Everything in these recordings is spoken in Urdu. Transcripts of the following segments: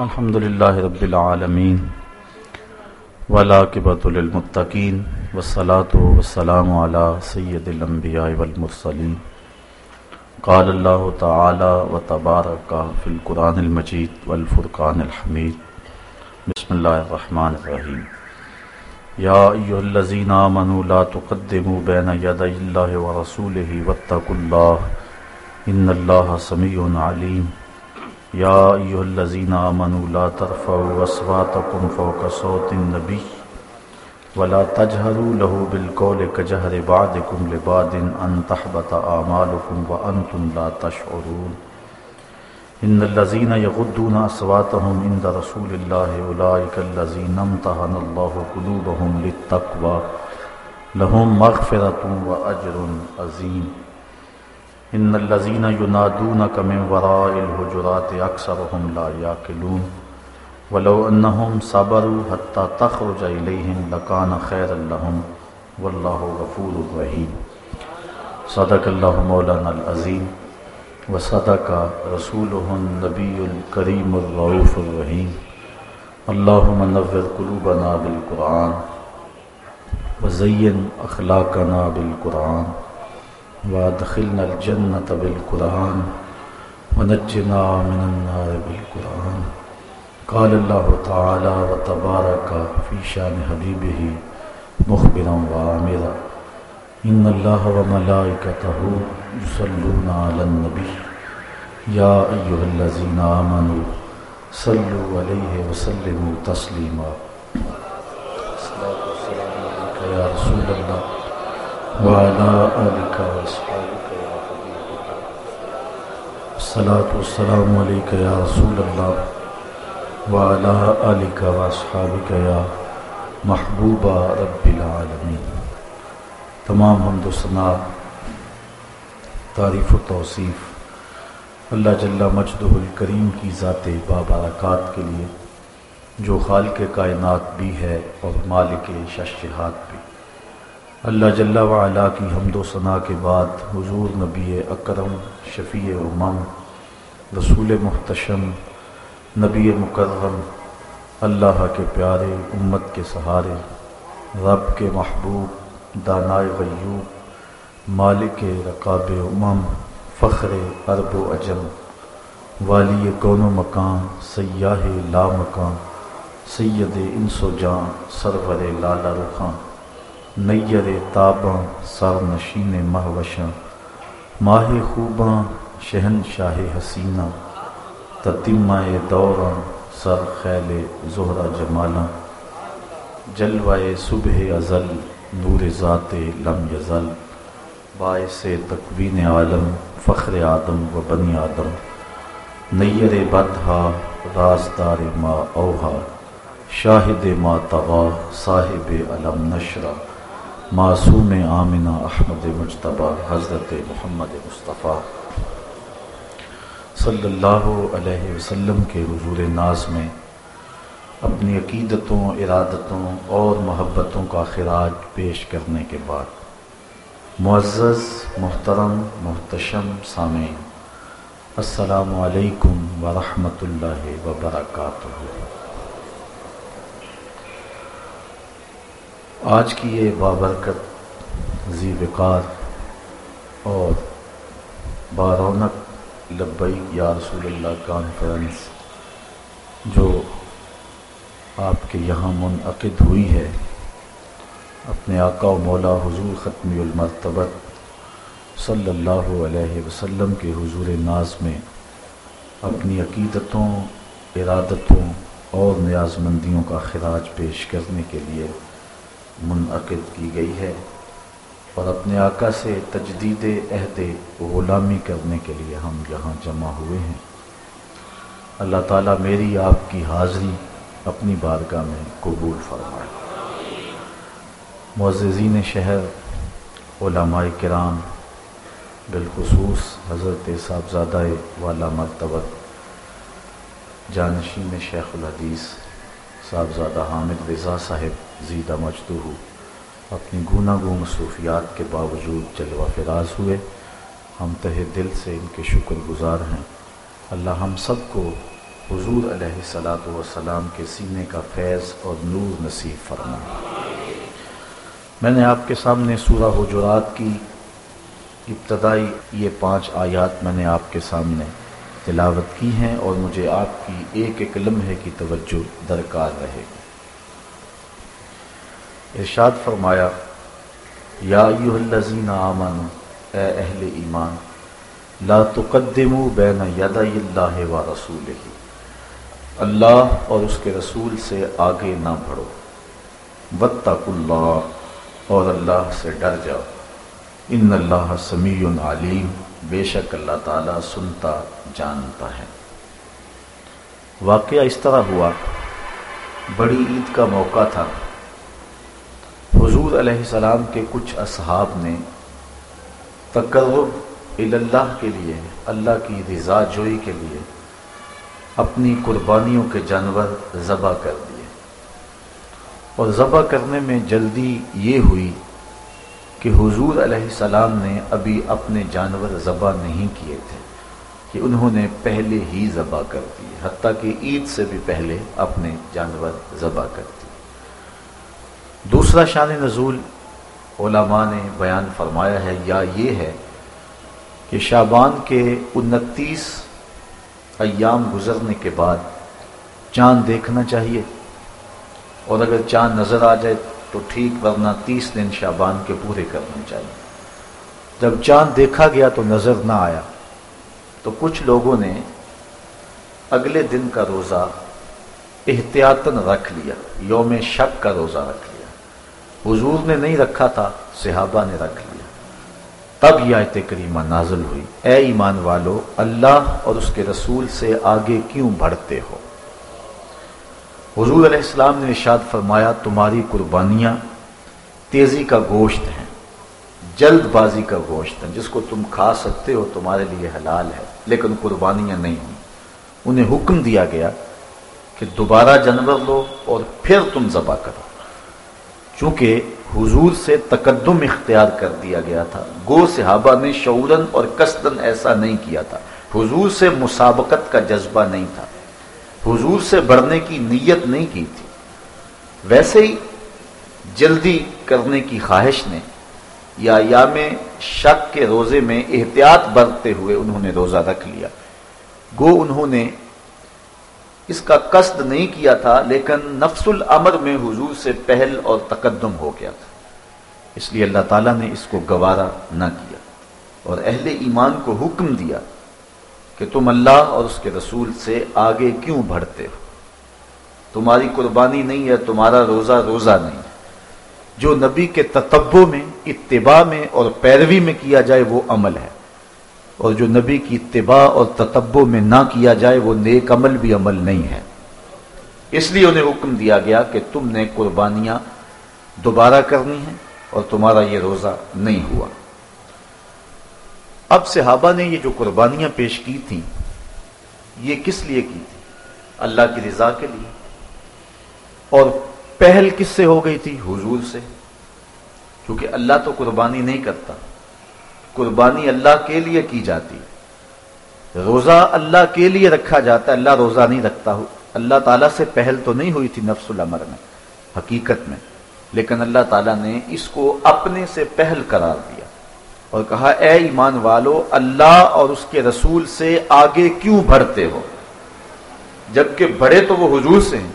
الحمد لله رب العالمين ولاقبۃ للمتقين والصلاة والسلام على سید الانبیاء والمرسلین قال اللہ تعالی و تبارک فی القرآن المجید والفرقان الحمید بسم اللہ الرحمن الرحیم یا ایها الذین آمنوا لا تقدموا بین یدی اللہ ورسولہ واتقوا اللہ ان اللہ سمیع علیم یا ایها الذین آمنوا لا ترفعوا اصواتکم فوق صوت النبی ولا تجهروا له بالقول كجهر بعضكم لبعض ان تحبط اعمالكم وانتم لا تشعرون ان الذين يغضون اصواتهم عند رسول الله اولئك الذين امتحن الله قلوبهم للتقوى لهم مغفرة واجر عظيم ان الذين ينادونك من وراء الحجرات اكثرهم لا يعقلون ولو انهم صبروا حتى تخرج اليهم لكان خيرا لهم. والله غفور رحيم صدق الله مولانا العظيم وصدق رسوله النبي الكريم الرؤوف الرحيم اللهم نور قلوبنا بالقران وزين اخلاقنا بالقران وادخلنا الجنة بالقرآن ونجنا من النار بالقرآن. قال الله تعالى وتبارك في شان حبيبه مخبرا وعامرا. إن الله وملائكته يصلون على النبي. يا أيها الذين آمنوا صلوا عليه وسلموا تسليما. الصلاة والسلام عليك يا رسول الله. وعلى آلك وأصحابك يا حبيبك الصلاة والسلام عليك يا رسول الله. وعلى آلك وأصحابك يا محبوب رب العالمين. تمام حمد و ثناء، تعریف و توصیف اللہ جل مجدہ الکریم کی ذات بابرکات کے لیے، جو خالق کائنات بھی ہے اور مالک ششہات بھی اللہ جل وعلا کی حمد و ثناء کے بعد حضور نبی اکرم، شفیع امم، رسول محتشم، نبی مکرم، اللہ کے پیارے، امت کے سہارے، رب کے محبوب، دانائے غیوب، مالک رقاب امم، فخر عرب و اجم، والی کون و مکان، سیاہ لا مکان، سید انس و جان، سرور لالا رخان۔ نیر تاباں سر نشین مہوشاں ماہ خوباں شہن شاہ حسینہ تتمہ دوراں، سر خیل زہرہ جمالاں، جلوائے صبح ازل، نور ذات لم یزل، باعث تقوین عالم، فخر آدم و بنی آدم نیر بدہا رازدار ما اوہا، شاہد ما تغا، صاحب علم نشرہ معصوم آمنہ احمد مجتبہ حضرت محمد مصطفیٰ صلی اللہ علیہ وسلم کے حضور ناز میں اپنی عقیدتوں، ارادتوں اور محبتوں کا خراج پیش کرنے کے بعد معزز، محترم، محتشم، سامعین، السلام علیکم ورحمۃ اللہ وبرکاتہ۔ آج کی یہ بابرکت ذی وقار اور بارونق لبئی یا رسول اللہ کانفرنس جو آپ کے یہاں منعقد ہوئی ہے، اپنے آقا و مولا حضور ختمی المرتبت صلی اللہ علیہ وسلم کے حضور ناز میں اپنی عقیدتوں، ارادتوں اور نیاز مندیوں کا خراج پیش کرنے کے لیے منعقد کی گئی ہے اور اپنے آقا سے تجدید عہد غلامی کرنے کے لیے ہم یہاں جمع ہوئے ہیں۔ اللہ تعالیٰ میری آپ کی حاضری اپنی بارگاہ میں قبول فرمائے۔ معززین شہر، علماء کرام، بالخصوص حضرت صاحبزادہ والا مرتبت جانشین شیخ الحدیث صاحبزادہ حامد رضا صاحب، زیدہ مجدو اپنی گونا گو مصروفیات کے باوجود جلوہ فراز ہوئے۔ ہم تہ دل سے ان کے شکر گزار ہیں۔ اللہ ہم سب کو حضور علیہ سلاۃ وسلام کے سینے کا فیض اور نور نصیب فرما میں نے آپ کے سامنے سورہ حجرات کی ابتدائی یہ پانچ آیات میں نے آپ کے سامنے تلاوت کی ہیں اور مجھے آپ کی ایک ایک لمحے کی توجہ درکار رہے گی۔ ارشاد فرمایا، یا ایوہ الذین آمنوا، اے اہل ایمان، لا تقدموا بین یدی اللہ و رسولہ۔ اللہ اور اس کے رسول سے آگے نہ بڑھو۔ واتقوا اللہ اور اللہ سے ڈر جاؤ۔ ان اللہ سمیع علیم۔ بے شک اللہ تعالیٰ سنتا، جانتا ہے۔ واقعہ اس طرح ہوا۔ بڑی عید کا موقع تھا۔ حضور علیہ السلام کے کچھ اصحاب نے تقرب اللہ کے لیے، اللہ کی رضا جوئی کے لیے اپنی قربانیوں کے جانور ذبح کر دیے۔ اور ذبح کرنے میں جلدی یہ ہوئی کہ حضور علیہ السلام نے ابھی اپنے جانور ذبح نہیں کیے تھے، کہ انہوں نے پہلے ہی ذبح کر دیے حتیٰ کہ عید سے بھی پہلے اپنے جانور ذبح کر دیے دوسرا شان نزول علماء نے بیان فرمایا ہے، یا یہ ہے کہ شابان کے انتیس ایام گزرنے کے بعد چاند دیکھنا چاہیے، اور اگر چاند نظر آ جائے تو ٹھیک، ورنہ تیس دن شابان کے پورے کرنے چاہیے۔ جب چاند دیکھا گیا تو نظر نہ آیا۔ تو کچھ لوگوں نے اگلے دن کا روزہ احتیاطن رکھ لیا، یوم شک کا روزہ رکھ لیا۔ حضور نے نہیں رکھا تھا، صحابہ نے رکھ لیا۔ تب یہ آیت کریمہ نازل ہوئی۔ اے ایمان والو، اللہ اور اس کے رسول سے آگے کیوں بڑھتے ہو؟ حضور علیہ السلام نے ارشاد فرمایا، تمہاری قربانیاں تیزی کا گوشت ہیں، جلد بازی کا گوشت ہیں، جس کو تم کھا سکتے ہو تمہارے لیے حلال ہے، لیکن قربانیاں نہیں ہیں انہیں حکم دیا گیا کہ دوبارہ جانور لو اور پھر تم ذبح کرو۔ چونکہ حضور سے تقدم اختیار کر دیا گیا تھا۔ گو صحابہ نے شعورن اور کسدن ایسا نہیں کیا تھا۔ حضور سے مسابقت کا جذبہ نہیں تھا۔ حضور سے بڑھنے کی نیت نہیں کی تھی۔ ویسے ہی جلدی کرنے کی خواہش نے یا یام شک کے روزے میں احتیاط برتتے ہوئے انہوں نے روزہ رکھ لیا۔ گو انہوں نے اس کا قصد نہیں کیا تھا، لیکن نفس العمر میں حضور سے پہل اور تقدم ہو گیا تھا۔ اس لیے اللہ تعالیٰ نے اس کو گوارا نہ کیا اور اہل ایمان کو حکم دیا کہ تم اللہ اور اس کے رسول سے آگے کیوں بڑھتے ہو؟ تمہاری قربانی نہیں ہے، تمہارا روزہ روزہ نہیں ہے۔ جو نبی کے تتبوں میں، اتباع میں اور پیروی میں کیا جائے وہ عمل ہے۔ اور جو نبی کی اتباع اور تتبوں میں نہ کیا جائے وہ نیک عمل بھی عمل نہیں ہے۔ اس لیے انہیں حکم دیا گیا کہ تم نے قربانیاں دوبارہ کرنی ہیں اور تمہارا یہ روزہ نہیں ہوا۔ اب صحابہ نے یہ جو قربانیاں پیش کی تھیں، یہ کس لیے کی تھی اللہ کی رضا کے لیے۔ اور پہل کس سے ہو گئی تھی؟ حضور سے۔ کیونکہ اللہ تو قربانی نہیں کرتا۔ قربانی اللہ کے لیے کی جاتی۔ روزہ اللہ کے لیے رکھا جاتا ہے، اللہ روزہ نہیں رکھتا۔ اللہ تعالیٰ سے پہل تو نہیں ہوئی تھی نفس العمر میں، حقیقت میں۔ لیکن اللہ تعالیٰ نے اس کو اپنے سے پہل قرار دیا۔ اور کہا، اے ایمان والو، اللہ اور اس کے رسول سے آگے کیوں بڑھتے ہو؟ جبکہ بڑے تو وہ حضور سے ہیں،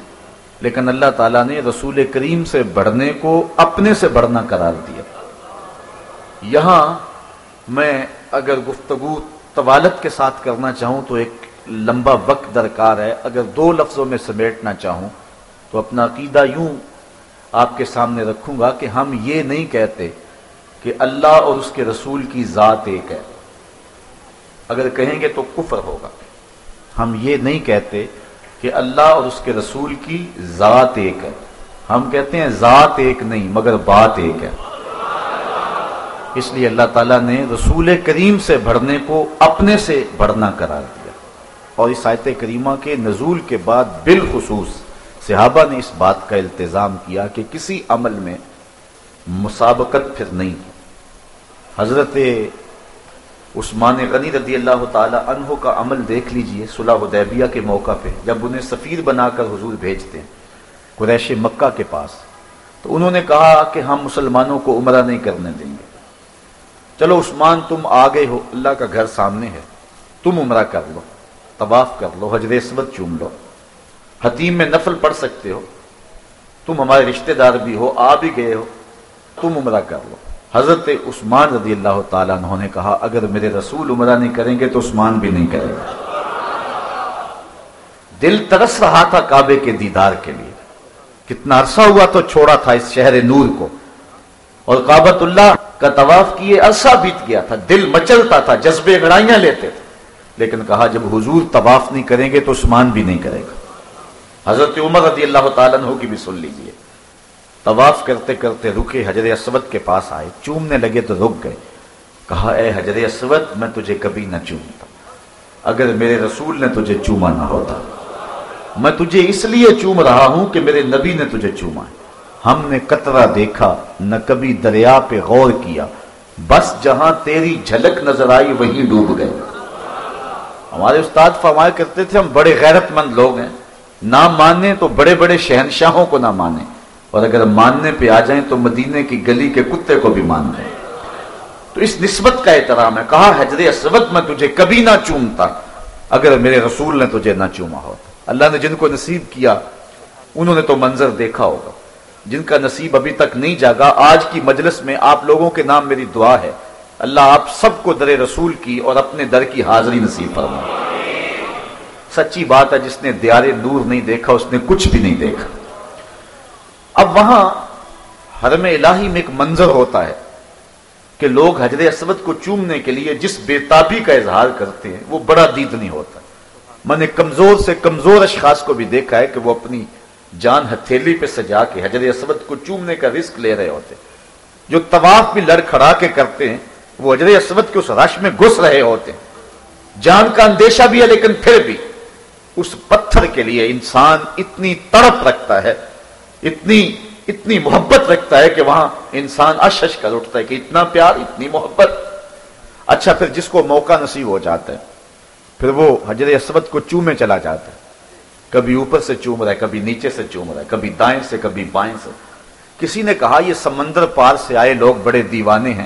لیکن اللہ تعالیٰ نے رسول کریم سے بڑھنے کو اپنے سے بڑھنا قرار دیا۔ یہاں میں اگر گفتگو طوالت کے ساتھ کرنا چاہوں تو ایک لمبا وقت درکار ہے۔ اگر دو لفظوں میں سمیٹنا چاہوں تو اپنا عقیدہ یوں آپ کے سامنے رکھوں گا کہ ہم یہ نہیں کہتے کہ اللہ اور اس کے رسول کی ذات ایک ہے۔ اگر کہیں گے تو کفر ہوگا۔ ہم یہ نہیں کہتے کہ اللہ اور اس کے رسول کی ذات ایک ہے۔ ہم کہتے ہیں ذات ایک نہیں، مگر بات ایک ہے۔ اس لیے اللہ تعالیٰ نے رسول کریم سے بڑھنے کو اپنے سے بڑھنا قرار دیا۔ اور اس آیت کریمہ کے نزول کے بعد بالخصوص صحابہ نے اس بات کا التظام کیا کہ کسی عمل میں مسابقت پھر نہیں۔ حضرت عثمان غنی رضی اللہ تعالی عنہ کا عمل دیکھ لیجیے صلح حدیبیہ کے موقع پہ، جب انہیں سفیر بنا کر حضور بھیجتے ہیں قریش مکہ کے پاس۔ تو انہوں نے کہا کہ ہم مسلمانوں کو عمرہ نہیں کرنے دیں گے۔ چلو عثمان، تم آگے ہو، اللہ کا گھر سامنے ہے۔ تم عمرہ کر لو، طواف کر لو، حجر اسود چوم لو۔ حتیم میں نفل پڑھ سکتے ہو۔ تم ہمارے رشتہ دار بھی ہو، آ بھی گئے ہو۔ تم عمرہ کر لو۔ حضرت عثمان رضی اللہ تعالیٰ عنہ نے کہا، اگر میرے رسول عمرہ نہیں کریں گے تو عثمان بھی نہیں کرے گا دل ترس رہا تھا کعبے کے دیدار کے لیے۔ کتنا عرصہ ہوا تو چھوڑا تھا اس شہر نور کو۔ اور کابت اللہ کا طواف کیے، عرصہ بیت گیا تھا۔ دل مچلتا تھا، جذبے گڑائیاں لیتے تھے۔ لیکن کہا، جب حضور طواف نہیں کریں گے تو عثمان بھی نہیں کرے گا۔ حضرت عمر رضی اللہ تعالیٰ عنہ کی بھی سن لیجیے طواف کرتے کرتے رکے حجر اسود کے پاس آئے۔ چومنے لگے تو رک گئے۔ کہا، اے حجر اسود، میں تجھے کبھی نہ چومتا۔ اگر میرے رسول نے تجھے چوما نہ ہوتا۔ میں تجھے اس لیے چوم رہا ہوں کہ میرے نبی نے تجھے چوما ہے۔ ہم نے قطرہ دیکھا، نہ کبھی دریا پہ غور کیا۔ بس جہاں تیری جھلک نظر آئی، وہیں ڈوب گئے۔ ہمارے استاد فرمایا کرتے تھے، ہم بڑے غیرت مند لوگ ہیں۔ نہ ماننے تو بڑے بڑے شہنشاہوں کو نہ مانے اور اگر ماننے پہ آ جائیں تو مدینے کی گلی کے کتے کو بھی مان لیں۔ تو اس نسبت کا احترام ہے۔ کہا حجر اسود، میں تجھے کبھی نہ چومتا۔ اگر میرے رسول نے تجھے نہ چوما ہوتا اللہ نے جن کو نصیب کیا، انہوں نے تو منظر دیکھا ہوگا۔ جن کا نصیب ابھی تک نہیں جاگا، آج کی مجلس میں آپ لوگوں کے نام میری دعا ہے۔ اللہ آپ سب کو در رسول کی اور اپنے در کی حاضری نصیب فرما سچی بات ہے، جس نے دیار نور نہیں دیکھا، اس نے کچھ بھی نہیں دیکھا۔ اب وہاں حرم الہی میں ایک منظر ہوتا ہے کہ لوگ حجر اسود کو چومنے کے لیے جس بےتابی کا اظہار کرتے ہیں، وہ بڑا دید نہیں ہوتا۔ میں نے کمزور سے کمزور اشخاص کو بھی دیکھا ہے کہ وہ اپنی جان ہتھیلی پہ سجا کے حجر اسود کو چومنے کا رسک لے رہے ہوتے جو طواف بھی لڑ کھڑا کے کرتے ہیں، وہ حجر اسود کے اس رش میں گھس رہے ہوتے ہیں۔ جان کا اندیشہ بھی ہے، لیکن پھر بھی اس پتھر کے لیے انسان اتنی تڑپ رکھتا ہے اتنی اتنی محبت رکھتا ہے کہ وہاں انسان اشش کر اٹھتا ہے کہ اتنا پیار، اتنی محبت۔ اچھا پھر جس کو موقع نصیب ہو جاتا ہے، پھر وہ حجر اسود کو چومے چلا جاتا ہے۔ کبھی اوپر سے چوم رہا ہے، کبھی نیچے سے چوم رہا ہے، کبھی دائیں سے، کبھی بائیں سے۔ کسی نے کہا، یہ سمندر پار سے آئے لوگ بڑے دیوانے ہیں۔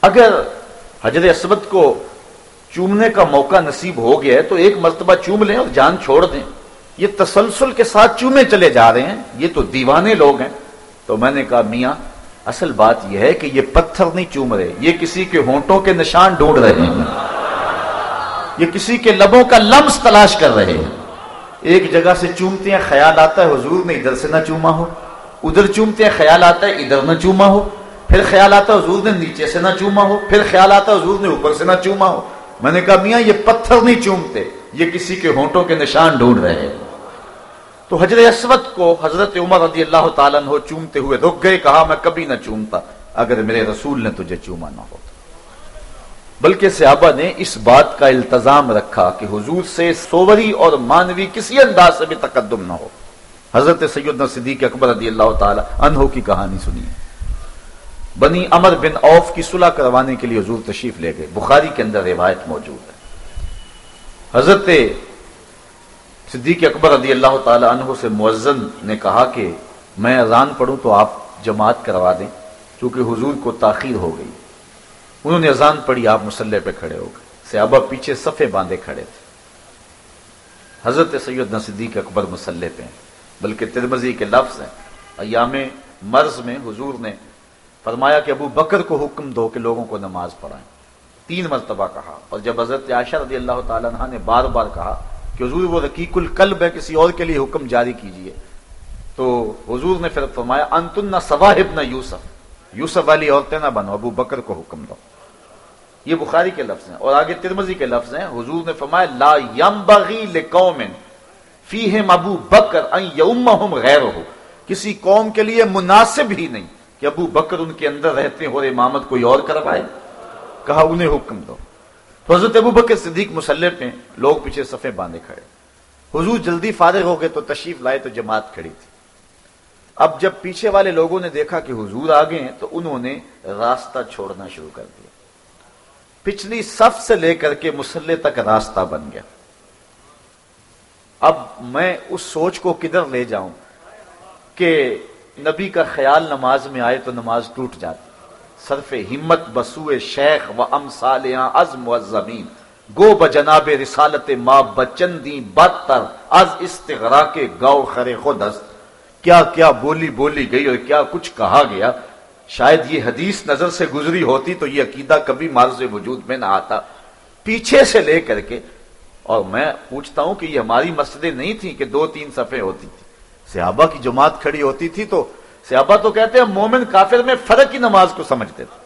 اگر حجر اسود کو چومنے کا موقع نصیب ہو گیا ہے، تو ایک مرتبہ چوم لیں اور جان چھوڑ دیں۔ یہ تسلسل کے ساتھ چومے چلے جا رہے ہیں، یہ تو دیوانے لوگ ہیں۔ تو میں نے کہا، میاں، اصل بات یہ ہے کہ یہ پتھر نہیں چوم رہے، یہ کسی کے ہونٹوں کے نشان ڈھونڈ رہے ہیں۔ یہ کسی کے لبوں کا لمس تلاش کر رہے ہیں۔ ایک جگہ سے چومتے ہیں، خیال آتا ہے، حضور نے ادھر سے نہ چوما ہو۔ ادھر چومتے ہیں، خیال آتا ہے، ادھر نہ چوما ہو۔ پھر خیال آتا ہے، حضور نے نیچے سے نہ چوما ہو۔ پھر خیال آتا ہے، حضور نے اوپر سے نہ چوما ہو۔ میں نے کہا، میاں، یہ پتھر نہیں چومتے، یہ کسی کے ہونٹوں کے نشان ڈھونڈ رہے ہیں۔ تو حضرت اسود کو حضرت عمر رضی اللہ تعالیٰ عنہ چومتے ہوئے رک گئے، کہا، میں کبھی نہ چومتا اگر میرے رسول نے تجھے چوما نہ ہوتا. بلکہ صحابہ نے اس بات کا التزام رکھا کہ حضور سے سووری اور مانوی کسی انداز سے بھی تقدم نہ ہو۔ حضرت سیدنا صدیق اکبر رضی اللہ تعالی عنہ کی کہانی سنی بنی امر بن اوف کی صلح کروانے کے لیے حضور تشریف لے گئے۔ بخاری کے اندر روایت موجود ہے۔ حضرت صدیق اکبر رضی اللہ تعالی عنہ سے معزن نے کہا کہ میں اذان پڑھوں تو آپ جماعت کروا دیں، چونکہ حضور کو تاخیر ہو گئی۔ انہوں نے اذان پڑھی، آپ مسلح پہ کھڑے ہو گئے۔ صحابہ پیچھے صفے باندھے کھڑے تھے۔ حضرت سید صدیق اکبر مسلح پہ بلکہ ترمزی کے لفظ ہیں۔ ایام مرض میں حضور نے فرمایا کہ ابو بکر کو حکم دو کہ لوگوں کو نماز پڑھائیں۔ تین مرتبہ کہا۔ اور جب حضرت عائشہ رضی اللہ تعالیٰ عنہ نے بار بار کہا کہ حضور وہ رقیق القلب ہے، کسی اور کے لیے حکم جاری کیجیے۔ تو حضور نے پھر فرمایا، انتن نہ نہ یوسف۔ یوسف والی عورتیں نہ بنو، ابو بکر کو حکم دو۔ یہ بخاری کے لفظ ہیں اور آگے ترمزی کے لفظ ہیں۔ حضور نے فرمایا، لا ينبغي لقوم فيهم ابو بکر ان يؤمهم غيره کسی قوم کے لیے مناسب ہی نہیں کہ ابو بکر ان کے اندر رہتے ہیں اور امامت کوئی اور کروائے۔ کہا، انہیں حکم دو۔ حضرت ابو بکر صدیق مسلح پہ لوگ پیچھے صفے باندھے کھڑے۔ حضور جلدی فارغ ہو گئے تو تشریف لائے تو جماعت کھڑی تھی۔ اب جب پیچھے والے لوگوں نے دیکھا کہ حضور آ گئے تو انہوں نے راستہ چھوڑنا شروع کر دیا۔ پچھلی صف سے لے کر کے مسلح تک راستہ بن گیا۔ اب میں اس سوچ کو کدھر لے جاؤں کہ نبی کا خیال نماز میں آئے تو نماز ٹوٹ جاتی۔ صرف ہمت بسوئے شیخ و ام سالیاں عزم و زمین۔ گو بجناب رسالت ما بچندی بدتر از استغرا کے گاؤ خرے خود است۔ کیا کیا بولی بولی گئی اور کیا کچھ کہا گیا۔ شاید یہ حدیث نظر سے گزری ہوتی تو یہ عقیدہ کبھی مارز وجود میں نہ آتا۔ پیچھے سے لے کر کے اور میں پوچھتا ہوں کہ یہ ہماری مسجدیں نہیں تھیں کہ دو تین صفحے ہوتی تھی صحابہ کی جماعت کھڑی ہوتی تھی تو صحابہ تو کہتے ہیں مومن کافر میں فرق کی نماز کو سمجھتے تھے۔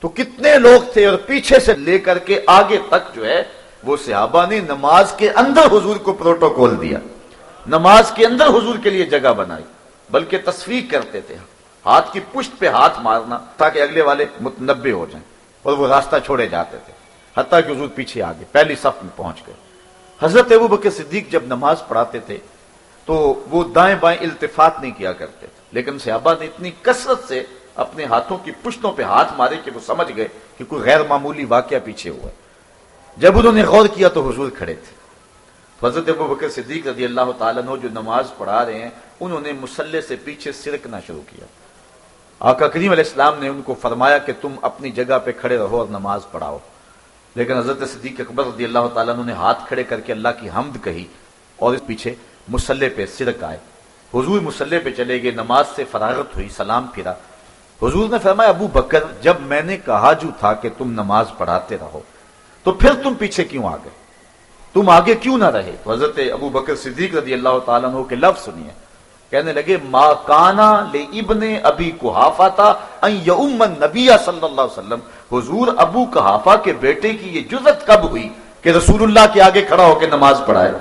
تو کتنے لوگ تھے اور پیچھے سے لے کر کے آگے تک جو ہے، وہ صحابہ نے نماز کے اندر حضور کو پروٹوکول دیا۔ نماز کے اندر حضور کے لیے جگہ بنائی، بلکہ تصویر کرتے تھے۔ ہاتھ کی پشت پہ ہاتھ مارنا تاکہ اگلے والے متنبع ہو جائیں اور وہ راستہ چھوڑے جاتے تھے۔ حتیٰ کہ حضور پیچھے آگے، پہلی صف میں پہنچ گئے۔ حضرت ابو بکر صدیق جب نماز پڑھاتے تھے، تو وہ دائیں بائیں التفات نہیں کیا کرتے۔ تھے لیکن صحابہ نے اتنی کثرت سے اپنے ہاتھوں کی پشتوں پہ ہاتھ مارے کہ وہ سمجھ گئے کہ کوئی غیر معمولی واقعہ پیچھے ہوا ہے۔ جب انہوں نے غور کیا تو حضور کھڑے تھے۔ حضرت ابو بکر صدیق رضی اللہ تعالیٰ جو نماز پڑھا رہے ہیں، انہوں نے مسلح سے پیچھے سرکنا شروع کیا۔ آقا کریم علیہ السلام نے ان کو فرمایا کہ تم اپنی جگہ پہ کھڑے رہو اور نماز پڑھاؤ۔ لیکن حضرت صدیق اکبر رضی اللہ تعالیٰ نے ہاتھ کھڑے کر کے اللہ کی حمد کہی اور اس پیچھے مسلح پہ سرک آئے۔ حضور مسلح پہ چلے گئے، نماز سے فراغت ہوئی، سلام پھرا۔ حضور نے فرمایا، ابو بکر، جب میں نے کہا جو تھا کہ تم نماز پڑھاتے رہو، تو پھر تم پیچھے کیوں آ گئے تم آگے کیوں نہ رہے؟ تو حضرت ابو بکر صدیق رضی اللہ تعالیٰ عنہ کے لفظ سنیے۔ کہنے لگے، ما کانا لے ابن ابھی کحافہ تھا نبی صلی اللہ علیہ وسلم۔ حضور ابو کحافہ کے بیٹے کی یہ جزت کب ہوئی کہ رسول اللہ کے آگے کھڑا ہو کے نماز پڑھائے؟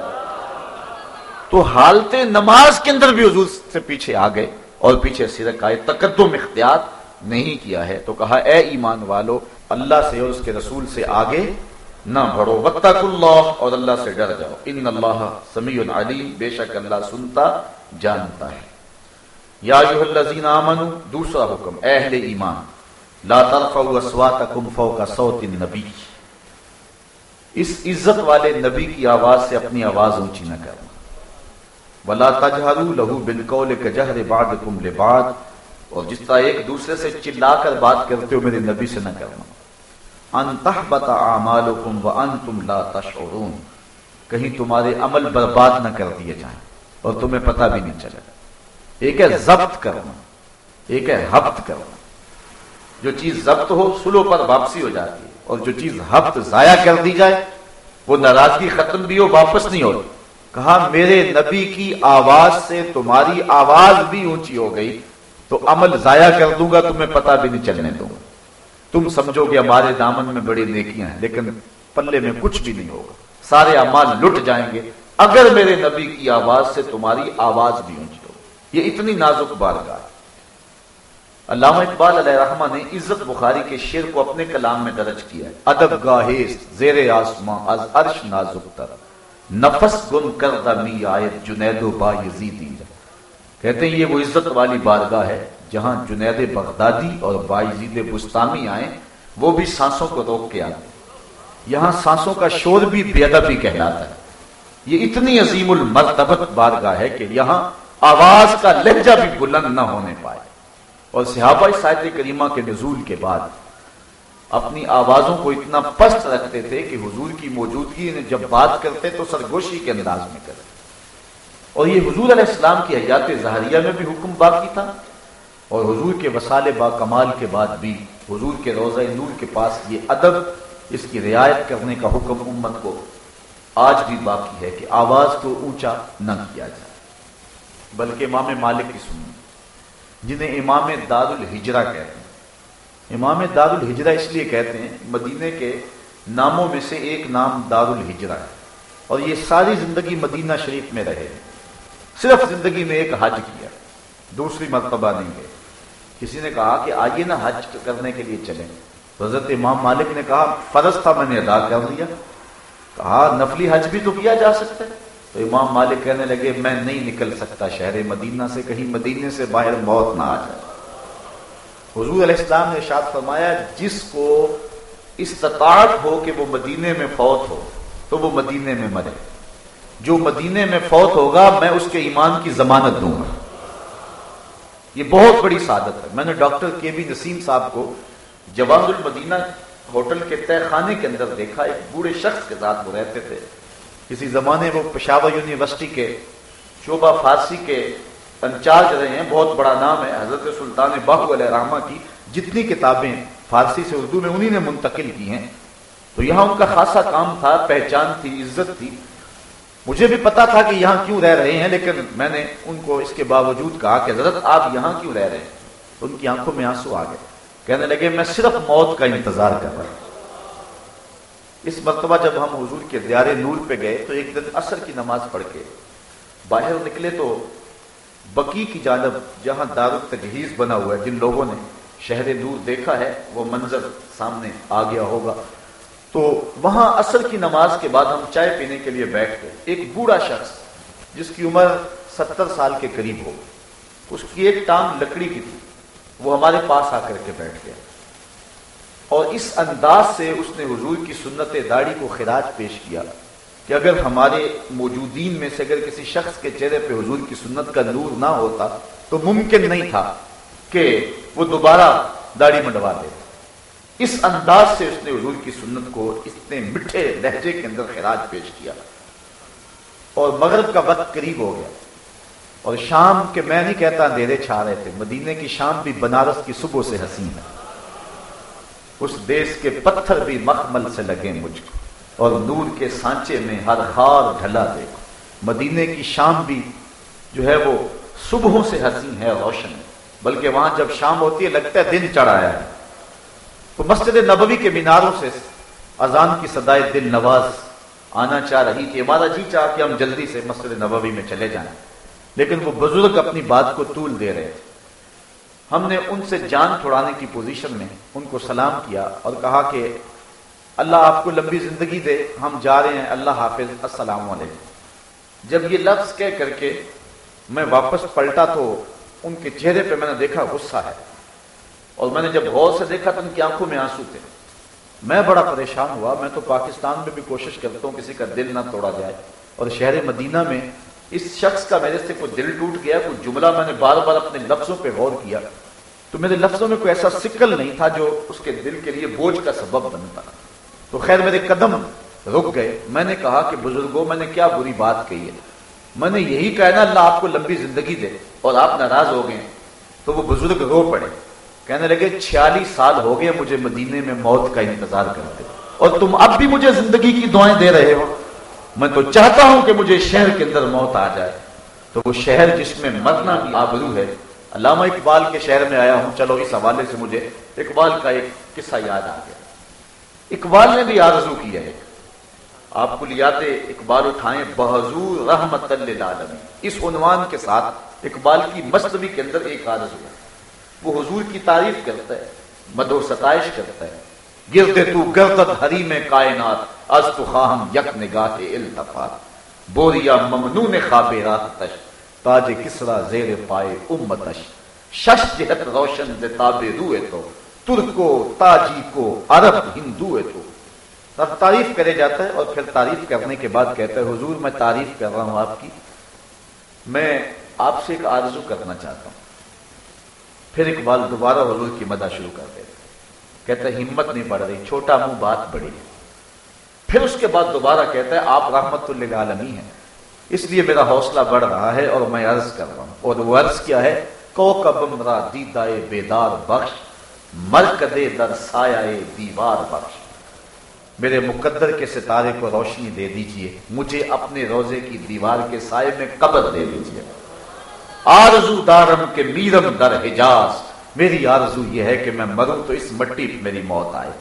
تو حالت نماز کے اندر بھی حضور سے پیچھے آ گئے اور پیچھے سرک آئے تقدم اختیار نہیں کیا ہے تو کہا، اے ایمان والو، اللہ سے اور اس کے رسول سے آگے نہ بڑھو۔ وطق اللہ اور اللہ سے ڈر جاؤ۔ ان اللہ سمیع علیم۔ بے شک اللہ سنتا، جانتا ہے۔ یا الذین آمنوا دوسرا حکم اہل ایمان، لا ترفعوا اصواتکم فوق صوت النبی۔ اس عزت والے نبی کی آواز سے اپنی آواز اونچی نہ کرنا۔ ولا تجہروا له بالقول كجهر بعضكم لبعض اور جس طرح ایک دوسرے سے چلا کر بات کرتے ہو میرے نبی سے نہ کرنا۔ ان تحبط اعمالکم وانتم لا تشعرون۔ کہیں تمہارے عمل برباد نہ کر دیے جائیں اور تمہیں پتہ بھی نہیں چلے۔ ایک ہے ضبط کرنا، ایک ہے ہفت کرنا۔ جو چیز ضبط ہو، سلو پر واپسی ہو جاتی ہے۔ اور جو چیز ہفت ضائع کر دی جائے، وہ ناراضگی ختم بھی ہو، واپس نہیں ہو کہا، میرے نبی کی آواز سے تمہاری آواز بھی اونچی ہو گئی، تو عمل ضائع کر دوں گا، تمہیں پتہ بھی نہیں چلنے دوں گا۔ تم سمجھو گے ہمارے دامن میں بڑی نیکیاں ہیں، لیکن پلے میں کچھ بھی نہیں ہوگا۔ سارے امال لٹ جائیں گے۔ اگر میرے نبی کی آواز سے تمہاری آواز بھی اونچی ہو۔ یہ اتنی نازک بارگاہ علامہ اقبال علیہ رحمہ نے عزت بخاری کے شعر کو اپنے کلام میں درج کیا ہے۔ ادب گاہیز زیر آسماں، از عرش نازک تر نفس گن کردہ می آیت جنید و با یزیدی۔ کہتے ہیں یہ وہ عزت والی بارگاہ ہے جہاں جنید بغدادی اور بائیزید بستامی آئے وہ بھی سانسوں کو روک کے آتے یہاں سانسوں کا شور بھی بے ادبی کہلاتا ہے۔ یہ اتنی عظیم المرتبت بارگاہ ہے کہ یہاں آواز کا لہجہ بھی بلند نہ ہونے پائے۔ اور صحابہ ساحت کریمہ کے نزول کے بعد اپنی آوازوں کو اتنا پست رکھتے تھے کہ حضور کی موجودگی جب بات کرتے تو سرگوشی کے انداز میں کرتے۔ اور یہ حضور علیہ السلام کی حیات ظاہریہ میں بھی حکم باقی تھا۔ اور حضور کے وسال با کمال کے بعد بھی حضور کے روزہ نور کے پاس یہ ادب، اس کی رعایت کرنے کا حکم امت کو آج بھی باقی ہے کہ آواز کو اونچا نہ کیا جائے۔ بلکہ امام مالک کی سنی، جنہیں امام دار الحجرا کہتے ہیں۔ امام دار الحجرا اس لیے کہتے ہیں مدینے کے ناموں میں سے ایک نام دار الحجرا ہے اور یہ ساری زندگی مدینہ شریف میں رہے صرف زندگی میں ایک حج کیا، دوسری مرتبہ نہیں گئے کسی نے کہا کہ آئیے نا حج کرنے کے لیے چلیں۔ حضرت امام مالک نے کہا، فرض تھا میں نے ادا کر دیا کہا، نفلی حج بھی تو کیا جا سکتا ہے؟ تو امام مالک کہنے لگے، میں نہیں نکل سکتا شہر مدینہ سے، کہیں مدینے سے باہر موت نہ آ جائے۔ حضور علیہ السلام نے ارشاد فرمایا جس کو استطاعت ہو کہ وہ مدینے میں فوت ہو، تو وہ مدینے میں مرے۔ جو مدینے میں فوت ہوگا، میں اس کے ایمان کی ضمانت دوں گا۔ یہ بہت بڑی سعادت ہے۔ میں نے ڈاکٹر کے بی نسیم صاحب کو جواز المدینہ ہوٹل کے تہ خانے کے اندر دیکھا، ایک بوڑھے شخص کے ساتھ وہ رہتے تھے۔ کسی زمانے وہ پشاور یونیورسٹی کے شعبہ فارسی کے انچارج رہے ہیں، بہت بڑا نام ہے، حضرت سلطان باہو علیہ رحمہ کی جتنی کتابیں فارسی سے اردو میں انہی نے منتقل کی ہیں۔ تو یہاں ان کا خاصا کام تھا، پہچان تھی، عزت تھی۔ مجھے بھی پتا تھا کہ یہاں کیوں رہ رہے ہیں، لیکن میں نے ان کو اس کے باوجود کہا کہ حضرت، آپ یہاں کیوں رہ رہے ہیں؟ ان کی آنکھوں میں آنسو آ گئے۔ کہنے لگے، میں صرف موت کا انتظار کر رہا ہوں۔ اس مرتبہ جب ہم حضور کے دیار نور پہ گئے، تو ایک دن عصر کی نماز پڑھ کے باہر نکلے تو بکی کی جانب جہاں دار التجہیز بنا ہوا ہے، جن لوگوں نے شہر نور دیکھا ہے، وہ منظر سامنے آ گیا ہوگا۔ تو وہاں عصر کی نماز کے بعد ہم چائے پینے کے لیے بیٹھ گئے ایک بوڑھا شخص، جس کی عمر ستر سال کے قریب ہو۔ اس کی ایک ٹانگ لکڑی کی تھی۔ وہ ہمارے پاس آ کر کے بیٹھ گیا۔ اور اس انداز سے اس نے حضور کی سنت داڑھی کو خراج پیش کیا۔ کہ اگر ہمارے موجودین میں سے اگر کسی شخص کے چہرے پہ حضور کی سنت کا نور نہ ہوتا، تو ممکن نہیں تھا کہ وہ دوبارہ داڑھی منڈوا دے۔ اس انداز سے اس نے حضور کی سنت کو اتنے مٹھے لہجے کے اندر خراج پیش کیا۔ اور مغرب کا وقت قریب ہو گیا۔ اور شام کے میں نہیں کہتا اندھیرے چھا رہے تھے، مدینے کی شام بھی بنارس کی صبح سے حسین ہے۔ اس دیش کے پتھر بھی مخمل سے لگے مجھ کو۔ اور نور کے سانچے میں ہر خار ڈھلا دیکھو۔ مدینے کی شام بھی جو ہے وہ صبحوں سے حسین ہے، روشن ہے۔ بلکہ وہاں جب شام ہوتی ہے، لگتا ہے دن چڑھ آیا ہے۔ تو مسجد نبوی کے میناروں سے اذان کی سدائے دل نواز آنا چاہ رہی تھی۔ ہمارا جی چاہ کہ ہم جلدی سے مسجد نبوی میں چلے جائیں۔ لیکن وہ بزرگ اپنی بات کو طول دے رہے تھے۔ ہم نے ان سے جان چھڑانے کی پوزیشن میں ان کو سلام کیا اور کہا کہ اللہ آپ کو لمبی زندگی دے، ہم جا رہے ہیں، اللہ حافظ، السلام علیکم۔ جب یہ لفظ کہہ کر کے میں واپس پلٹا تو ان کے چہرے پہ میں نے دیکھا غصہ ہے۔ اور میں نے جب غور سے دیکھا تو ان کی آنکھوں میں آنسو تھے۔ میں بڑا پریشان ہوا، میں تو پاکستان میں بھی کوشش کرتا ہوں کسی کا دل نہ توڑا جائے۔ اور شہر مدینہ میں اس شخص کا میرے سے کوئی دل ٹوٹ گیا، کوئی جملہ میں نے بار بار اپنے لفظوں پہ غور کیا۔ تو میرے لفظوں میں کوئی ایسا سکل نہیں تھا جو اس کے دل کے لیے بوجھ کا سبب بنتا۔ تو خیر میرے قدم رک گئے۔ میں نے کہا کہ بزرگوں میں نے کیا بری بات کہی ہے؟ میں نے یہی کہنا، اللہ آپ کو لمبی زندگی دے اور آپ ناراض ہو گئے تو وہ بزرگ رو پڑے۔ کہنے لگے، چھیالیس سال ہو گئے، مجھے مدینے میں موت کا انتظار کرتے اور تم اب بھی مجھے زندگی کی دعائیں دے رہے ہو۔ میں تو چاہتا ہوں کہ مجھے شہر کے اندر موت آ جائے۔ تو وہ شہر جس میں مرنا بھی آبرو ہے، علامہ اقبال کے شہر میں آیا ہوں۔ چلو، اس حوالے سے مجھے اقبال کا ایک قصہ یاد آ گیا۔ اقبال نے بھی آرزو کیا ہے۔ آپ کو یاد اقبال اٹھائیں بحضور رحمت للعالمین۔ اس عنوان کے ساتھ اقبال کی مصنوی کے اندر ایک آرزو ہے۔ وہ حضور کی تعریف کرتا ہے، مد و ستائش کرتا ہے۔ گرد تو گردت ہری میں کائنات، از تو خواہم یک نگاہ التفات۔ بوریا ممنون خواب راہ تش تاج کسرا زیر پائے امتش۔ شش جہت روشن دے تاب روئے تو ترکو تاجی کو، عرب، ہندو ہے تو۔ اب تعریف کرے جاتا ہے اور پھر تعریف کرنے کے بعد کہتا ہے، حضور، میں تعریف کر رہا ہوں آپ کی۔ میں آپ سے ایک آرزو کرنا چاہتا ہوں۔ پھر اقبال دوبارہ حضور کی مدہ شروع کر دیتے کہتا ہے، ہمت نہیں بڑھ رہی، چھوٹا منہ، بات بڑی پھر اس کے بعد دوبارہ کہتا ہے، آپ رحمت اللہ عالمی ہیں۔ اس لیے میرا حوصلہ بڑھ رہا ہے اور میں عرض کر رہا ہوں۔ اور وہ عرض کیا ہے کو کبم را دیدائے بیدار بخش۔ مرکدے در سایہ دیوار بخش میرے مقدر کے ستارے کو روشنی دے دیجیے۔ مجھے اپنے روزے کی دیوار کے سائے میں قبر دے دیجیے۔ آرزو دارم کے میرم در حجاز۔ میری آرزو یہ ہے کہ میں مروں تو اس مٹی پہ میری موت آئے۔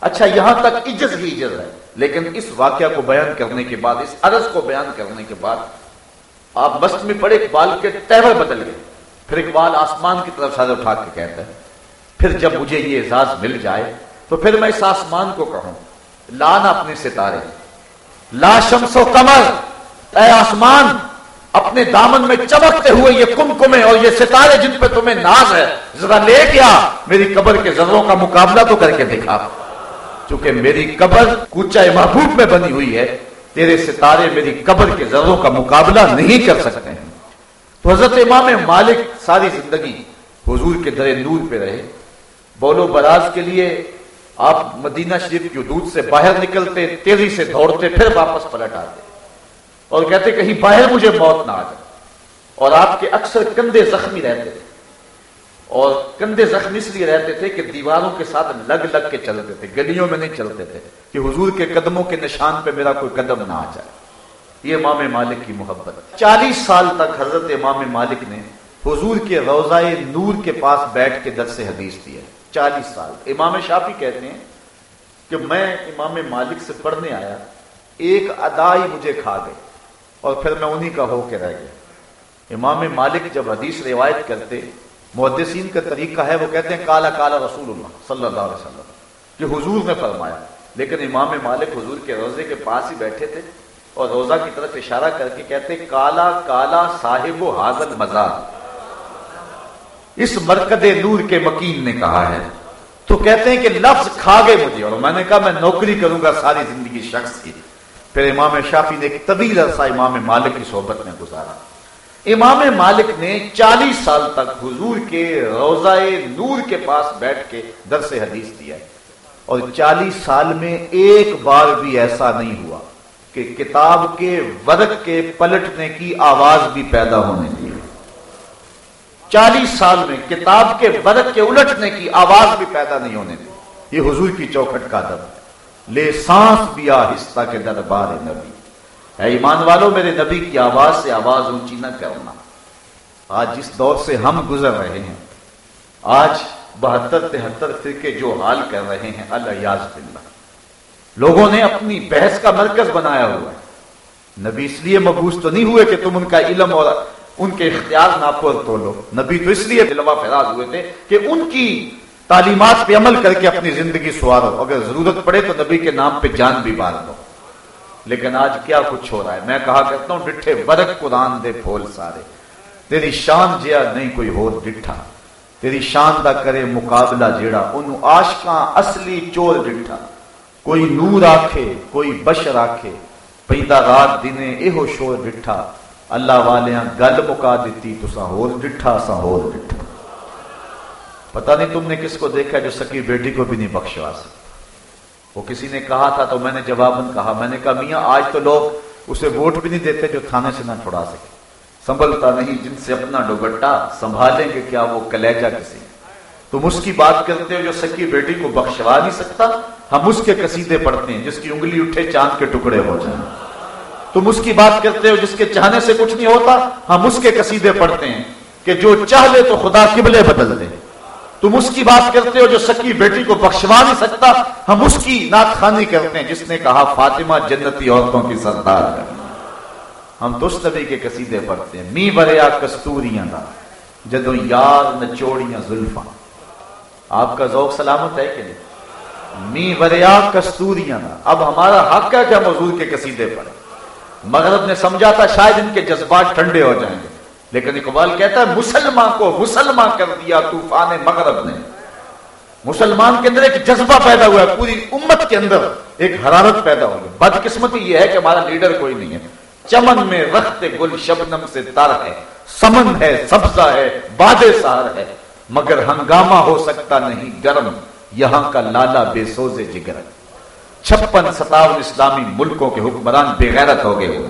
اچھا یہاں تک عجز ہی عجز ہے۔ لیکن اس واقعہ کو بیان کرنے کے بعد، اس عرض کو بیان کرنے کے بعد، آپ مست میں پڑے اقبال کے تہور بدل گئے۔ پھر اقبال آسمان کی طرف سر اٹھا کے کہتا ہے پھر جب مجھے یہ اعزاز مل جائے تو پھر میں اس آسمان کو کہوں لانا اپنے ستارے، لا شمس و کمر اے آسمان، اپنے دامن میں چمکتے ہوئے یہ کم اور یہ ستارے جن پہ تمہیں ناز ہے، ذرا لے گیا، میری قبر کے ذروں کا مقابلہ تو کر کے دیکھا چونکہ میری قبر کوچا محبوب میں بنی ہوئی ہے، تیرے ستارے میری قبر کے ذروں کا مقابلہ نہیں کر سکتے ہیں۔ تو حضرت امام مالک ساری زندگی حضور کے در نور پہ رہے۔ بولو براز کے لیے آپ مدینہ شریف کی حدود سے باہر نکلتے، تیزی سے دوڑتے، پھر واپس پلٹ آتے۔ اور کہتے کہیں باہر مجھے موت نہ آ جائے۔ اور آپ کے اکثر کندھے زخمی رہتے تھے۔ اور کندھے زخمی اس لیے رہتے تھے کہ دیواروں کے ساتھ لگ لگ کے چلتے تھے، گلیوں میں نہیں چلتے تھے کہ حضور کے قدموں کے نشان پہ میرا کوئی قدم نہ آ جائے۔ یہ امام مالک کی محبت۔ چالیس سال تک حضرت امام مالک نے حضور کے روزہ نور کے پاس بیٹھ کے درس حدیث دیا چالیس سال۔ امام شافی کہتے ہیں کہ میں امام مالک سے پڑھنے آیا، ایک ادا ہی مجھے کھا گئے اور پھر میں انہی کا ہو کے رہ گیا۔ امام مالک جب حدیث روایت کرتے، محدثین کا طریقہ ہے، وہ کہتے ہیں، کالا کالا رسول اللہ صلی اللہ علیہ وسلم کہ حضور نے فرمایا۔ لیکن امام مالک حضور کے روزے کے پاس ہی بیٹھے تھے اور روزہ کی طرف اشارہ کر کے کہتے، کالا کالا صاحب و حاضل مزار اس مرکد نور کے مکین نے کہا ہے۔ تو کہتے ہیں کہ لفظ کھا گئے مجھے اور میں نے کہا میں نوکری کروں گا ساری زندگی شخص کی۔ پھر امام شافی نے ایک طویل عرصہ امام مالک کی صحبت میں گزارا۔ امام مالک نے چالیس سال تک حضور کے روزہ نور کے پاس بیٹھ کے درس حدیث دیا ہے۔ اور چالیس سال میں ایک بار بھی ایسا نہیں ہوا کہ کتاب کے ورق کے پلٹنے کی آواز بھی پیدا ہونے دی چالیس سال میں کتاب کے ورق کے الٹنے کی آواز بھی پیدا نہیں ہونے دی۔ یہ حضور کی چوکھٹ کا در لے سانس بھی آہستہ کے دربار نبی۔ اے ایمان والو، میرے نبی کی آواز سے آواز اونچی نہ کرنا۔ آج جس دور سے ہم گزر رہے ہیں، آج بہتر تہتر فرقے جو حال کر رہے ہیں اللہ یاز بلّہ لوگوں نے اپنی بحث کا مرکز بنایا ہوا ہے۔ نبی اس لیے مبوس تو نہیں ہوئے کہ تم ان کا علم اور ان کے اختیار ناپور تو لو۔ نبی تو اس لیے دلوا فراز ہوئے تھے کہ ان کی تعلیمات پہ عمل کر کے اپنی زندگی سوارو اگر ضرورت پڑے تو نبی کے نام پہ جان بھی بار دو۔ لیکن آج کیا کچھ ہو رہا ہے؟ میں کہا کرتا ہوں، ڈٹھے برک قرآن دے پھول سارے۔ تیری شان جیا نہیں کوئی ہو ڈٹھا۔ تیری شان دا کرے مقابلہ جیڑا، ان آشکاں اصلی چور ڈٹھا۔ کوئی نور آکھے، کوئی بشر آکھے۔ پیدا رات دنے ایہو شور ڈٹھا۔ اللہ والیاں گل مکا دیتی تو سا ہور ڈٹھا سا ہور ڈٹھا۔ پتہ نہیں تم نے کس کو دیکھا جو سکی بیٹی کو بھی نہیں بخشوا سکتا۔ وہ کسی نے کہا تھا تو میں نے جواباً کہا، میں نے کہا، میاں، آج تو لوگ اسے ووٹ بھی نہیں دیتے جو تھانے سے نہ چھڑا سکے۔ سنبھلتا نہیں، جن سے اپنا ڈوگٹا سنبھالیں گے، کیا وہ کلیجا کسی تم اس کی بات کرتے ہو جو سکی بیٹی کو بخشوا نہیں سکتا؟ ہم اس کے قصیدے پڑھتے ہیں، جس کی انگلی اٹھے چاند کے ٹکڑے ہو جائیں۔ تم اس کی بات کرتے ہو جس کے چاہنے سے کچھ نہیں ہوتا، ہم اس کے قصیدے پڑھتے ہیں کہ جو چاہ لے تو خدا قبلے بدل دے۔ تم اس کی بات کرتے ہو جو سکی بیٹی کو بخشوا نہیں سکتا، ہم اس کی ناک خانی کرتے ہیں۔ جس نے کہا، فاطمہ جنتی عورتوں کی سردار ہے۔ ہم تو اس نبی کے قصیدے پڑھتے ہیں۔ می بریا کستوریاں دا۔ جدو یار نچوڑیاں زلفاں۔ آپ کا ذوق سلامت ہے کہ نہیں؟ می وریا کستوریاں اب ہمارا حق ہے کہ ہم حضور کے قصیدے پر مغرب نے سمجھا تھا شاید ان کے جذبات ٹھنڈے ہو جائیں گے۔ لیکن اقبال کہتا ہے مسلمان کو مسلمان کر دیا طوفان مغرب نے۔ مسلمان کے اندر ایک جذبہ پیدا ہوا ہے، پوری امت کے اندر ایک حرارت پیدا ہو گئی۔ بد قسمتی یہ ہے کہ ہمارا لیڈر کوئی نہیں ہے۔ چمن میں رخت گل شبنم سے تر ہے، سمن ہے، سبزہ ہے باد سار ہے۔ مگر ہنگامہ ہو سکتا نہیں، گرم، یہاں کا لالا بے سوز جگر چھپن ستاون اسلامی ملکوں کے حکمران بے غیرت ہو گئے ہوئے۔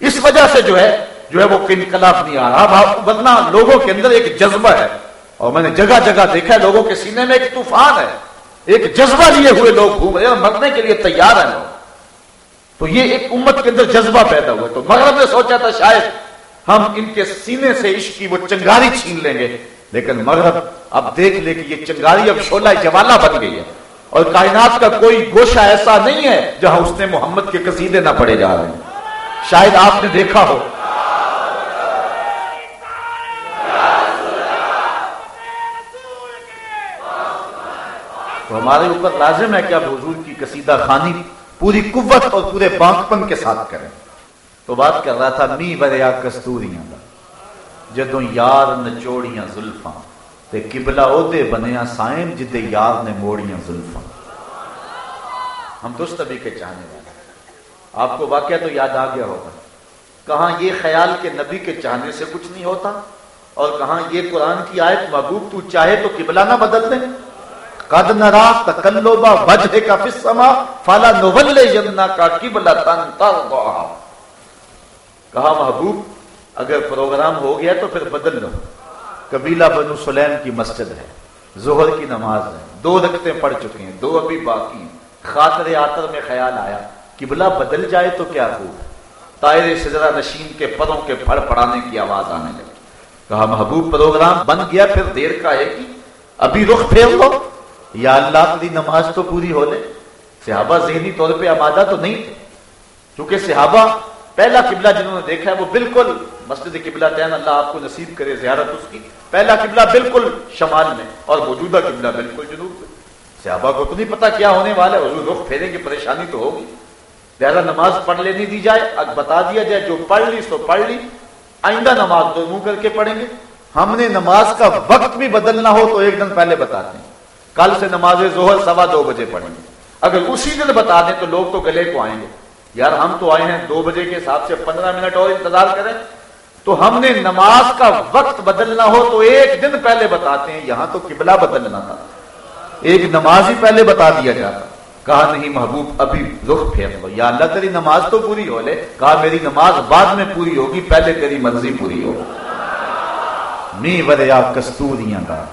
اس وجہ سے جو ہے جو ہے وہ انقلاب نہیں آ رہا۔ ورنہ لوگوں کے اندر ایک جذبہ ہے۔ اور میں نے جگہ جگہ دیکھا ہے، لوگوں کے سینے میں ایک طوفان ہے۔ ایک جذبہ لیے ہوئے لوگ گھوم رہے ہیں مرنے کے لیے تیار ہیں لوگ۔ تو یہ ایک امت کے اندر جذبہ پیدا ہوا تو مغرب نے سوچا تھا شاید ہم ان کے سینے سے عشق کی وہ چنگاری چھین لیں گے۔ لیکن مغرب اب دیکھ لے کہ یہ چنگاری اب شولہ جوالا بن گئی ہے۔ اور کائنات کا کوئی گوشہ ایسا نہیں ہے جہاں اس نے محمد کے قصیدے نہ پڑے جا رہے ہیں۔ شاید آپ نے دیکھا ہو۔ تو ہمارے اوپر لازم ہے کہ اب حضور کی قصیدہ خانی پوری قوت اور پورے بانکپن کے ساتھ کریں۔ تو بات کر رہا تھا، می بریا کستوریاں جدوں یار نچوڑیاں زلفاں۔ تے قبلہ او دے بنیا سائم جدے یار نے موڑیاں زلفاں۔ ہم دوست نبی کے چاہنے والے آپ کو واقعہ تو یاد آ گیا ہوگا۔ کہاں یہ خیال کہ نبی کے چاہنے سے کچھ نہیں ہوتا؟ اور کہاں یہ قرآن کی آیت محبوب تو چاہے تو قبلہ نہ بدل دیں قد نرا تکلوبا وجہ کا فسما فالا نول یمنا کا قبلہ تن کہا محبوب، اگر پروگرام ہو گیا تو پھر بدل لو۔ قبیلہ بنو سلیم کی مسجد ہے، ظہر کی نماز ہے۔ دو رکھتے پڑ چکے ہیں، دو ابھی باقی ہیں۔ خاطر آتر میں خیال آیا، قبلہ بدل جائے تو کیا خوب تائر سجرا نشین کے پدوں کے پھڑ پڑانے کی آواز آنے لگی۔ کہا، محبوب، پروگرام بن گیا پھر دیر کا ہے کہ ابھی رخ پھیر لو۔ یا اللہ تعالی نماز تو پوری ہو لے۔ صحابہ ذہنی طور پہ آمادہ تو نہیں تھے، کیونکہ صحابہ پہلا قبلہ جنہوں نے دیکھا ہے وہ بالکل مسجد قبلہ تین اللہ آپ کو نصیب کرے زیارت اس کی۔ پہلا قبلہ بالکل شمال میں اور موجودہ قبلہ بالکل جنوب میں۔ صحابہ کو تو نہیں پتا کیا ہونے والا ہے، حضور رخ پھیریں گے، پریشانی تو ہوگی۔ لہٰذا نماز پڑھ لینی دی جائے اب بتا دیا جائے، جو پڑھ لی سو پڑھ لی۔ آئندہ نماز دو منہ کر کے پڑھیں گے۔ ہم نے نماز کا وقت بھی بدلنا ہو تو ایک دن پہلے بتاتے ہیں۔ کل سے نماز ظہر سوا دو بجے پڑھیں گے۔ اگر اسی دن بتا دیں تو لوگ تو گلے کو آئیں گے۔ یار ہم تو آئے ہیں دو بجے کے حساب سے پندرہ منٹ اور انتظار کریں۔ تو ہم نے نماز کا وقت بدلنا ہو تو ایک دن پہلے بتاتے ہیں، یہاں تو قبلہ بدلنا تھا۔ ایک نماز ہی پہلے بتا دیا جاتا کہا نہیں محبوب، ابھی رخ پھیر لو۔ یا اللہ، تیری نماز تو پوری ہو لے۔ کہا میری نماز بعد میں پوری ہوگی، پہلے تیری مرضی پوری ہو۔ می وریا کستوریاں کا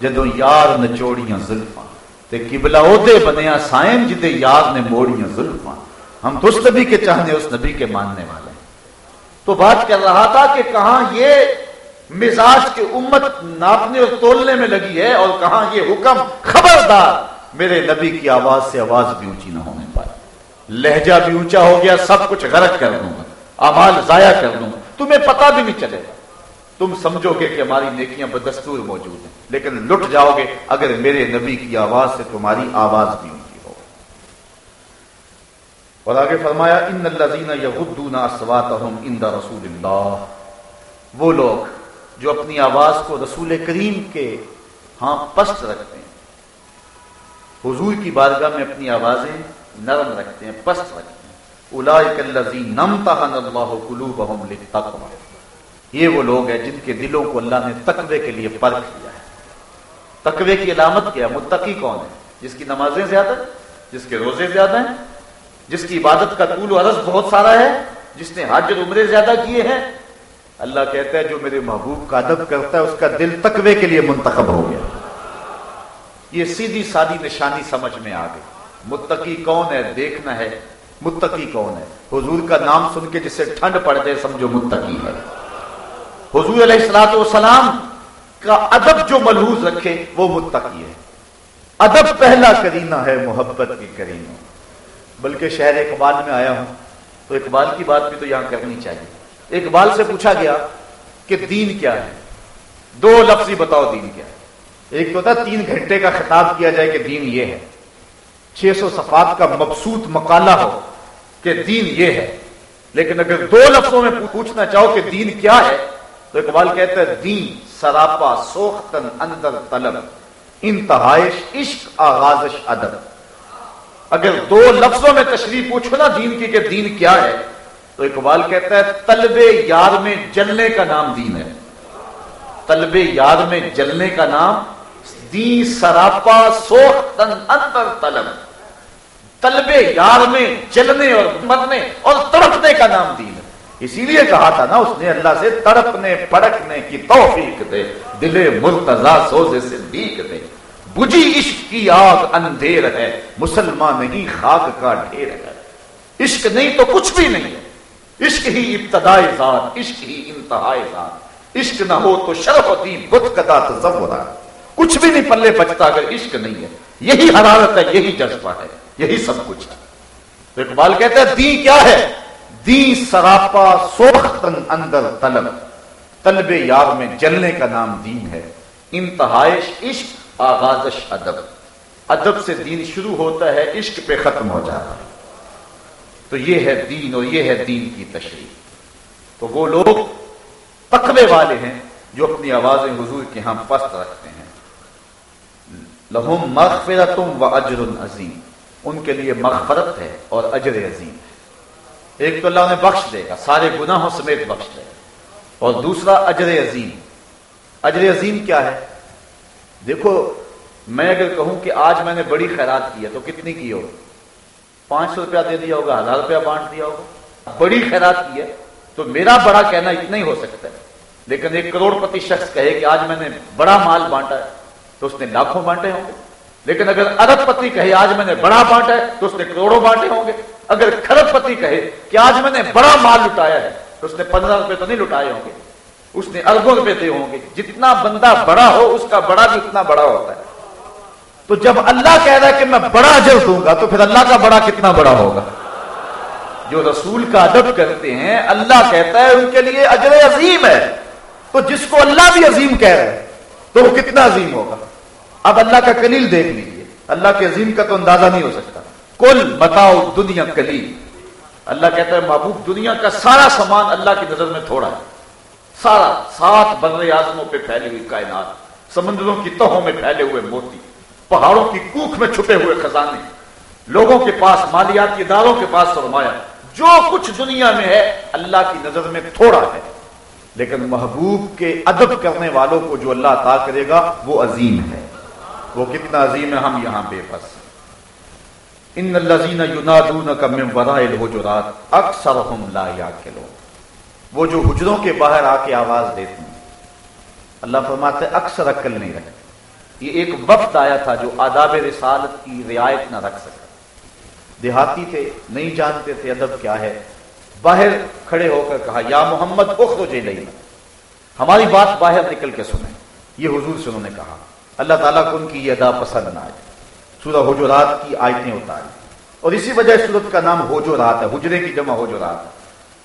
جدو یار نچوڑیاں زلفاں۔ تے قبلہ اوتے بنیا سائن جدے یار نے موڑیاں زلفاں۔ ہم تو اس نبی کے چاہنے، اس نبی کے ماننے والے ہیں۔ تو بات کر رہا تھا کہ کہاں یہ مزاج کے امت ناپنے اور تولنے میں لگی ہے اور کہاں یہ حکم خبردار میرے نبی کی آواز سے آواز بھی اونچی نہ ہونے پائے لہجہ بھی اونچا ہو گیا، سب کچھ غرق کر دوں گا امال ضائع کر دوں گا۔ تمہیں پتا بھی نہیں چلے گا۔ تم سمجھو گے کہ ہماری نیکیاں بدستور موجود ہیں، لیکن لٹ جاؤ گے اگر میرے نبی کی آواز سے تمہاری آواز بھی اونچی۔ ہو اور آگے فرمایا، ان الذین یغضون اصواتهم عند رسول اللہ. وہ لوگ جو اپنی آواز کو رسول کریم کے ہاں پست رکھتے ہیں، حضور کی بارگاہ میں اپنی آوازیں نرم رکھتے ہیں، پست رکھتے ہیں۔ اولئک الذین نمتحن اللہ قلوبهم للتقوى یہ وہ لوگ ہیں جن کے دلوں کو اللہ نے تقوی کے لیے پرکھ کیا ہے۔ تقوی کی علامت کیا ہے؟ متقی کون ہے جس کی نمازیں زیادہ جس کے روزے زیادہ ہیں جس کی عبادت کا طول و عرض بہت سارا ہے، جس نے حاجر عمرے زیادہ کیے ہیں، اللہ کہتا ہے جو میرے محبوب کا ادب کرتا ہے، اس کا دل تقوی کے لیے منتخب ہو گیا۔ یہ سیدھی سادی نشانی سمجھ میں آ گئی۔ متقی کون ہے؟ دیکھنا ہے۔ متقی کون ہے؟ حضور کا نام سن کے جسے ٹھنڈ پڑ جائے، سمجھو متقی ہے۔ حضور علیہ السلاط والسلام کا ادب جو ملحوظ رکھے، وہ متقی ہے۔ ادب پہلا کرینہ ہے، محبت کی کرینہ۔ بلکہ شہر اقبال میں آیا ہوں، تو اقبال کی بات بھی تو یہاں کرنی چاہیے۔ اقبال سے پوچھا گیا کہ دین کیا ہے؟ دو لفظ ہی بتاؤ دین کیا ہے۔ ایک تو تھا تین گھنٹے کا خطاب کیا جائے کہ دین یہ ہے۔ چھ سو صفات کا مبسوط مقالہ ہو کہ دین یہ ہے۔ لیکن اگر دو لفظوں میں پوچھنا چاہو کہ دین کیا ہے، تو اقبال کہتا ہے، دین، سراپا، سوختن، اندر طلب، انتہائش، عشق، آغازش، ادب۔ اگر دو لفظوں میں تشریح پوچھو نا، دین کی کہ دین کیا ہے؟ تو اقبال کہتا ہے، طلب یار میں جلنے کا نام دین ہے۔ طلب یار میں جلنے کا نام دی سراپا سوختن اندر طلب۔ طلب یار میں جلنے اور مرنے اور تڑپنے کا نام دین ہے۔ اسی لیے کہا تھا نا اس نے، اللہ سے تڑپنے پڑکنے کی توفیق دے۔ دل مرتضا سوزے سے دیکھ دے۔ بجھی عشق کی آگ اندھیر ہے، مسلمان نہیں خاک کا ڈھیر ہے۔ عشق نہیں تو کچھ بھی نہیں۔ ہے عشق ہی ابتدائی ذات، عشق ہی انتہائی ذات۔ عشق نہ ہو تو شرف دین، بت کدا تصور کچھ بھی نہیں پلے بچتا اگر عشق نہیں ہے۔ یہی حرارت ہے، یہی جذبہ ہے، یہی سب کچھ ہے۔ تو اقبال کہتے ہیں دی کیا ہے؟ دی سراپا سوختن اندر طلب۔ طلب یار میں جلنے کا نام دین ہے۔ انتہائش عشق آغازش ادب۔ ادب سے دین شروع ہوتا ہے، عشق پہ ختم ہو جاتا۔ ہے تو یہ ہے دین اور یہ ہے دین کی تشریح۔ تو وہ لوگ تقوی والے ہیں جو اپنی آوازیں حضور کے ہاں پست رکھتے ہیں۔ لہم مغفرتم و اجر عظیم۔ ان کے لیے مغفرت ہے اور اجر عظیم۔ ہے ایک تو اللہ انہیں بخش دے گا، سارے گناہوں سمیت بخش دے گا۔ اور دوسرا اجر عظیم۔ اجر عظیم کیا ہے؟ دیکھو، میں اگر کہوں کہ آج میں نے بڑی خیرات کی ہے، تو کتنی کی ہوگی؟ پانچ سو روپیہ دے دیا ہوگا، ہزار روپیہ بانٹ دیا ہوگا۔ بڑی خیرات کی ہے، تو میرا بڑا کہنا اتنا ہی ہو سکتا ہے۔ لیکن ایک کروڑ پتی شخص کہے کہ آج میں نے بڑا مال بانٹا ہے، تو اس نے لاکھوں بانٹے ہوں گے۔ لیکن اگر ارب پتی کہے آج میں نے بڑا بانٹا ہے، تو اس نے کروڑوں بانٹے ہوں گے۔ اگر کھرب پتی کہے کہ آج میں نے بڑا مال لٹایا ہے، تو اس نے پندرہ روپے تو نہیں لٹائے ہوں گے۔ اس نے اربوں روپے دے ہوں گے۔ جتنا بندہ بڑا ہو، اس کا بڑا بھی اتنا بڑا ہوتا ہے۔ تو جب اللہ کہہ رہا ہے کہ میں بڑا اجر دوں گا، تو پھر اللہ کا بڑا کتنا بڑا ہوگا؟ جو رسول کا ادب کرتے ہیں، اللہ کہتا ہے ان کے لیے اجر عظیم ہے۔ تو جس کو اللہ بھی عظیم کہہ رہے تو وہ کتنا عظیم ہوگا؟ اب اللہ کا کلیل دیکھ لیجیے اللہ کے عظیم کا تو اندازہ نہیں ہو سکتا۔ کل بتاؤ دنیا کلیل۔ اللہ کہتا ہے، محبوب دنیا کا سارا سامان اللہ کی نظر میں تھوڑا ہے۔ سارا سات بر اعظموں پہ پھیلی ہوئی کائنات، سمندروں کی تہوں میں پھیلے ہوئے موتی، پہاڑوں کی کوکھ میں چھپے ہوئے خزانے، لوگوں کے پاس مالیاتی اداروں کے پاس سرمایا جو کچھ دنیا میں ہے، اللہ کی نظر میں تھوڑا ہے۔ لیکن محبوب کے ادب کرنے والوں کو جو اللہ عطا کرے گا، وہ عظیم ہے۔ وہ کتنا عظیم ہے ہم یہاں بے بس۔ ان الذین ینادونک من وراء الحجرات اکثرهم لا یاکلون۔ وہ جو حجروں کے باہر آ کے آواز دیتے ہیں۔ اللہ فرماتے اکثر عقل نہیں رکھتے۔ یہ ایک وقت آیا تھا جو آداب رسالت کی رعایت نہ رکھ سکا۔ دیہاتی تھے، نہیں جانتے تھے ادب کیا ہے۔ باہر کھڑے ہو کر کہا، یا محمد، اخرج الینا۔ ہماری بات باہر نکل کے سنیں۔ یہ حضور سے انہوں نے کہا۔ اللہ تعالیٰ کو ان کی یہ ادا پسند نہ آئے۔ سورہ حجرات کی آیتیں اتاری۔ اور اسی وجہ سورت کا نام حجرات ہے، حجرے کی جمع حجرات۔ ہے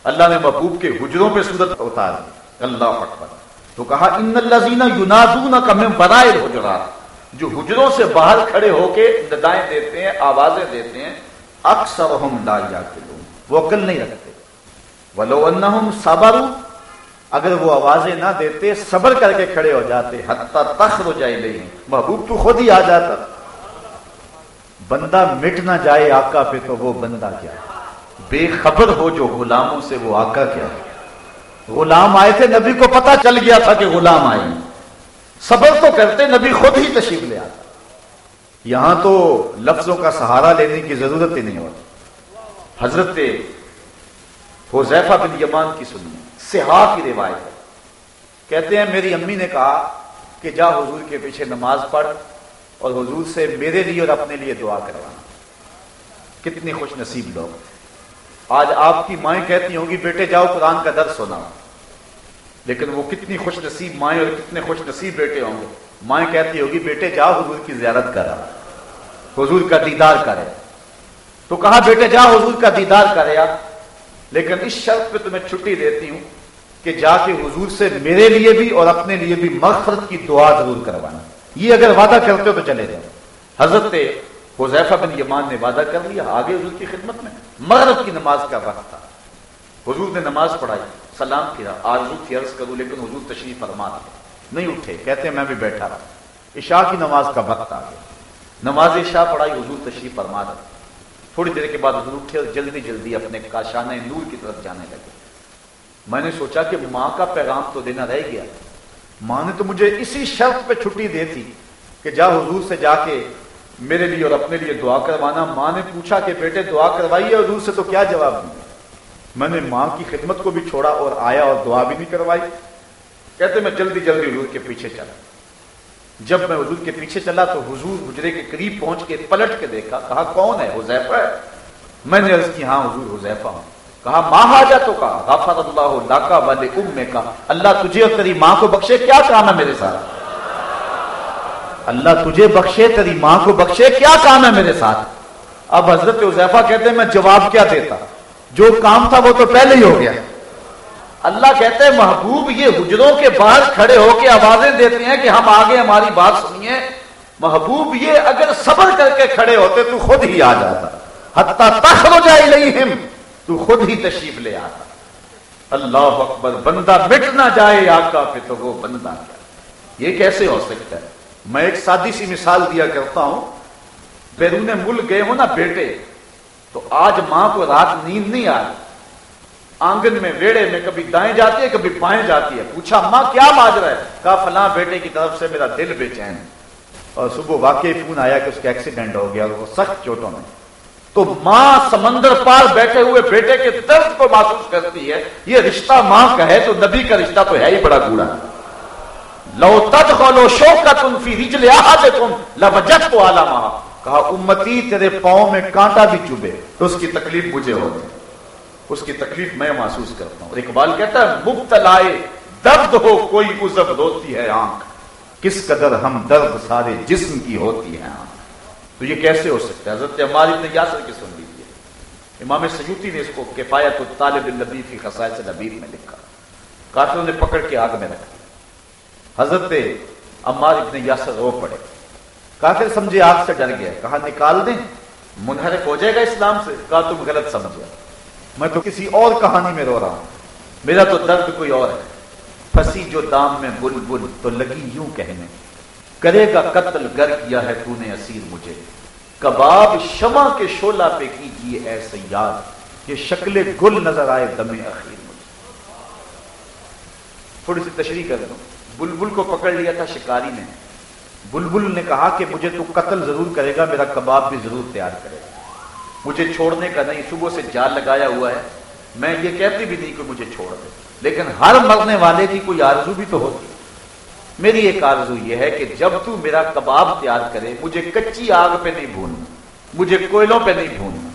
اللہ نے محبوب کے حجروں پہ سورت اتار دی۔ اللہ اکبر۔ تو کہا، ان الذین ینادونک من برائے الحجرات۔ جو حجروں سے باہر کھڑے ہو کے ندائیں دیتے ہیں، آوازیں دیتے ہیں اکثر ہم لا یاکلون۔ وہ عقل نہیں رکھتے۔ ولو انہم صبروا۔ اگر وہ آوازیں نہ دیتے، صبر کر کے کھڑے ہو جاتے، حتی تخرج الیہم۔ محبوب تو خود ہی آ جاتا۔ بندہ مٹ نہ جائے آقا پہ تو وہ بندہ کیا؟ ہے بے خبر ہو جو غلاموں سے وہ آقا کیا ہے۔ غلام آئے تھے، نبی کو پتا چل گیا تھا کہ غلام آئے صبر تو کرتے، نبی خود ہی تشریف لے آتا۔ یہاں تو لفظوں کا سہارا لینے کی ضرورت ہی نہیں ہوتی۔ حضرت حذیفہ بن یمان کی سنی سہا کی روایت ہے۔ کہتے ہیں، میری امی نے کہا کہ جا حضور کے پیچھے نماز پڑھ اور حضور سے میرے لیے اور اپنے لیے دعا کروانا۔ کتنی خوش نصیب لوگ۔ آج آپ کی مائیں کہتی ہوں گی، بیٹے جاؤ، قرآن کا درس ہونا لیکن وہ کتنی خوش نصیب مائیں اور کتنے خوش نصیب بیٹے ہوں گے۔ مائیں کہتی ہوگی، بیٹے جاؤ، حضور کی زیارت کرا۔ حضور کا دیدار کرے۔ تو کہا، بیٹے جا حضور کا دیدار کرے لیکن اس شرط پہ تمہیں چھٹی دیتی ہوں کہ جا کے حضور سے میرے لیے بھی اور اپنے لیے بھی مغفرت کی دعا ضرور کروانا۔ یہ اگر وعدہ کرتے ہو تو چلے جاؤ۔ حضرت حذیفہ بن یمان نے وعدہ کر لیا آگے حضور کی خدمت میں۔ مغرب کی نماز کا وقت تھا۔ حضور نے نماز پڑھائی، سلام کیا۔ آرزو تھی عرض کروں، لیکن حضور تشریف فرما دیا نہیں اٹھے، کہتے ہیں، میں بھی بیٹھا رہا عشاء کی نماز کا وقت آ گیا۔ نماز عشاء پڑھائی، حضور تشریف فرما دیا تھوڑی دیر کے بعد حضور اٹھے اور جلدی جلدی اپنے کاشانہ نور کی طرف جانے لگے۔ میں نے سوچا کہ ماں کا پیغام تو دینا رہ گیا۔ ماں نے تو مجھے اسی شرط پہ چھٹی دی تھی کہ جا حضور سے جا کے میرے لیے اور اپنے لیے دعا کروانا۔ ماں نے پوچھا کہ بیٹے، دعا کروائی اور حضور سے تو کیا جواب دیا میں نے ماں کی خدمت کو بھی چھوڑا اور آیا اور دعا بھی نہیں کروائی۔ کہتے، میں جلدی جلدی حضور کے پیچھے چلا۔ جب میں حضور کے پیچھے چلا تو حضور حجرے کے قریب پہنچ کے پلٹ کے دیکھا، کہا، کون ہے؟ حذیفہ ہے۔ میں نے عرض کی ہاں حضور حذیفہ ہوں۔ کہا، ماں جا تو کہا غفر اللہ لاکا والے ام میں کہا، اللہ تجھے اور تیری ماں کو بخشے، کیا کام ہے میرے ساتھ؟ اللہ تجھے بخشے، تیری ماں کو بخشے، کیا کام ہے میرے ساتھ؟ اب حضرت عزیفہ کہتے ہیں، میں جواب کیا دیتا جو کام تھا وہ تو پہلے ہی ہو گیا. اللہ کہتے ہیں، محبوب یہ حجروں کے باہر کھڑے ہو کے آوازیں دیتے ہیں کہ ہم آگے ہماری بات سنیے۔ محبوب یہ اگر صبر کر کے کھڑے ہوتے، تو خود ہی آ جاتا۔ حتیٰ تخر ہو جائے نہیں تو خود ہی تشریف لے آتا۔ اللہ اکبر، بندہ مٹ نہ جائے، آقا پہ تو وہ بندہ کیا؟ یہ کیسے ہو سکتا ہے؟ میں ایک سادی سی مثال دیا کرتا ہوں۔ بیرون ملک گئے ہو نا بیٹے، تو آج ماں کو رات نیند نہیں آ آنگن میں ویڑے میں کبھی دائیں جاتی ہے، کبھی بائیں جاتی ہے۔ پوچھا، ماں کیا ماجرا ہے؟ کہا، فلاں بیٹے کی طرف سے میرا دل بے چین۔ اور صبح واقعی فون آیا کہ اس کا ایکسیڈنٹ ہو گیا، وہ سخت چوٹوں میں۔ تو ماں سمندر پار بیٹھے ہوئے بیٹے کے درد کو محسوس کرتی ہے۔ یہ رشتہ ماں کا ہے، تو نبی کا رشتہ تو ہے ہی بڑا گوڑا۔ لو تج لو شوق فی رجل تم لوجت تو آلہ ماں کہا، امتی، تیرے پاؤں میں کانٹا بھی چوبے تو اس کی تکلیف مجھے ہوتی۔ اس کی تکلیف میں محسوس کرتا ہوں۔ اقبال کہتا ہے مبتلا درد ہو، کوئی عزب روتی ہے آنکھ۔ کس قدر ہم درد سارے جسم کی ہوتی ہے آنکھ۔ تو یہ کیسے ہو سکتا ہے؟ حضرت عمار ابن یاسر کی سن لیجیے امام سیوتی نے اس کو کفایت طالب النبی فی خصائص نبیر میں لکھا۔ قاتلوں نے پکڑ کے آگ میں رکھا حضرت عمار ابن یاسر رو پڑے۔ کافر سمجھے آگ سے ڈر گیا۔ کہا، نکال دیں۔ منحرف ہو جائے گا اسلام سے۔ کہا، تم غلط سمجھے میں تو کسی اور کہانی میں رو رہا ہوں۔ میرا تو درد کوئی اور ہے۔ پھنسی جو دام میں بل بل تو لگی یوں کہنے۔ کرے گا قتل، گر کیا ہے تو نے اسیر مجھے۔ کباب شمع کے شولہ پہ کیجیے اے سیاد یہ شکل گل نظر آئے دم اخیر مجھے۔ تھوڑی سی تشریح کر دوں بلبل کو پکڑ لیا تھا شکاری نے۔ بلبل نے کہا کہ مجھے تو قتل ضرور کرے گا، میرا کباب بھی ضرور تیار کرے گا۔ مجھے چھوڑنے کا نہیں، صبح سے جال لگایا ہوا ہے۔ میں یہ کہتی بھی نہیں کہ مجھے چھوڑ دے۔ لیکن ہر مرنے والے کی کوئی آرزو بھی تو ہوتی۔ میری ایک آرزو یہ ہے کہ جب تو میرا کباب تیار کرے، مجھے کچی آگ پہ نہیں بھوننا مجھے کوئلوں پہ نہیں بھوننا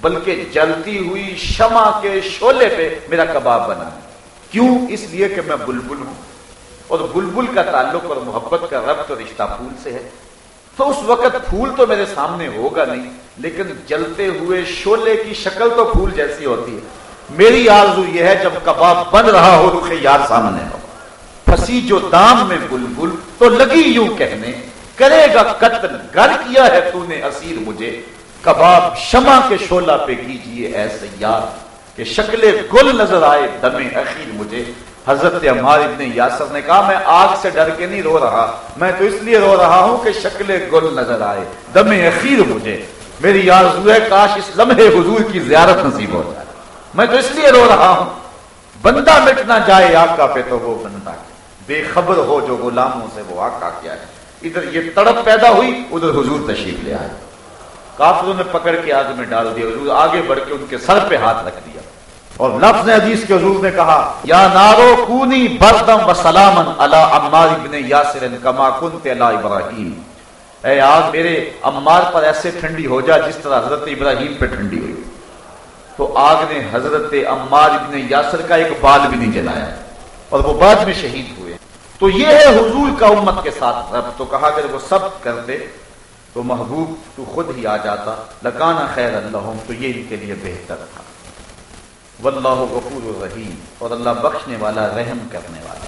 بلکہ جلتی ہوئی شمع کے شولے پہ میرا کباب بنا کیوں؟ اس لیے کہ میں بلبل ہوں۔ اور بلبل کا تعلق اور محبت کا ربط اور رشتہ پھول سے ہے۔ تو اس وقت پھول تو میرے سامنے ہوگا نہیں، لیکن جلتے ہوئے شولے کی شکل تو پھول جیسی ہوتی ہے۔ میری آرزو یہ ہے، جب کباب بن رہا ہو رخ یار سامنے ہو پھنسی جو دام میں بلبل تو لگی یوں کہنے، کرے گا قتل گر کیا ہے تو نے اسیر مجھے۔ کباب شمع کے شولہ پہ کیجیے اے سیار، کہ شکل گل نظر آئے دم اخیر مجھے۔ حضرت عمار ابن یاسر نے کہا، میں آگ سے ڈر کے نہیں رو رہا، میں تو اس لیے رو رہا ہوں کہ شکل گل نظر آئے، دم اخیر مجھے۔ میری آرزو ہے کاش اس لمحے حضور کی زیارت نصیب ہو جائے۔ میں تو اس لیے رو رہا ہوں۔ بندہ مٹ نہ جائے، آقا پہ تو وہ بندہ۔ بے خبر ہو جو غلاموں سے وہ آقا کیا ہے۔ ادھر یہ تڑپ پیدا ہوئی، ادھر حضور تشریف لے آئے۔ کافروں نے پکڑ کے آگ میں ڈال دیا، حضور آگے بڑھ کے ان کے سر پہ ہاتھ رکھ دیا۔ اور لفظ حدیث کے حضور نے کہا، یا نارو کونی بردم و سلامن اللہ عمار ابن یاسر کما کنت اللہ ابراہیم۔ اے آگ میرے عمار پر ایسے ٹھنڈی ہو جا جس طرح حضرت ابراہیم پہ ٹھنڈی ہوئی۔ تو آگ نے حضرت عمار ابن یاسر کا ایک بال بھی نہیں جلایا اور وہ بعد میں شہید ہوئے۔ تو یہ ہے حضور کا امت کے ساتھ۔ رب تو کہا، اگر وہ سب کرتے تو محبوب تو خود ہی آ جاتا۔ لکانا خیر اللہ تو یہ ان کے لیے بہتر تھا۔ واللہ غفور الرحیم اور اللہ بخشنے والا، رحم کرنے والا۔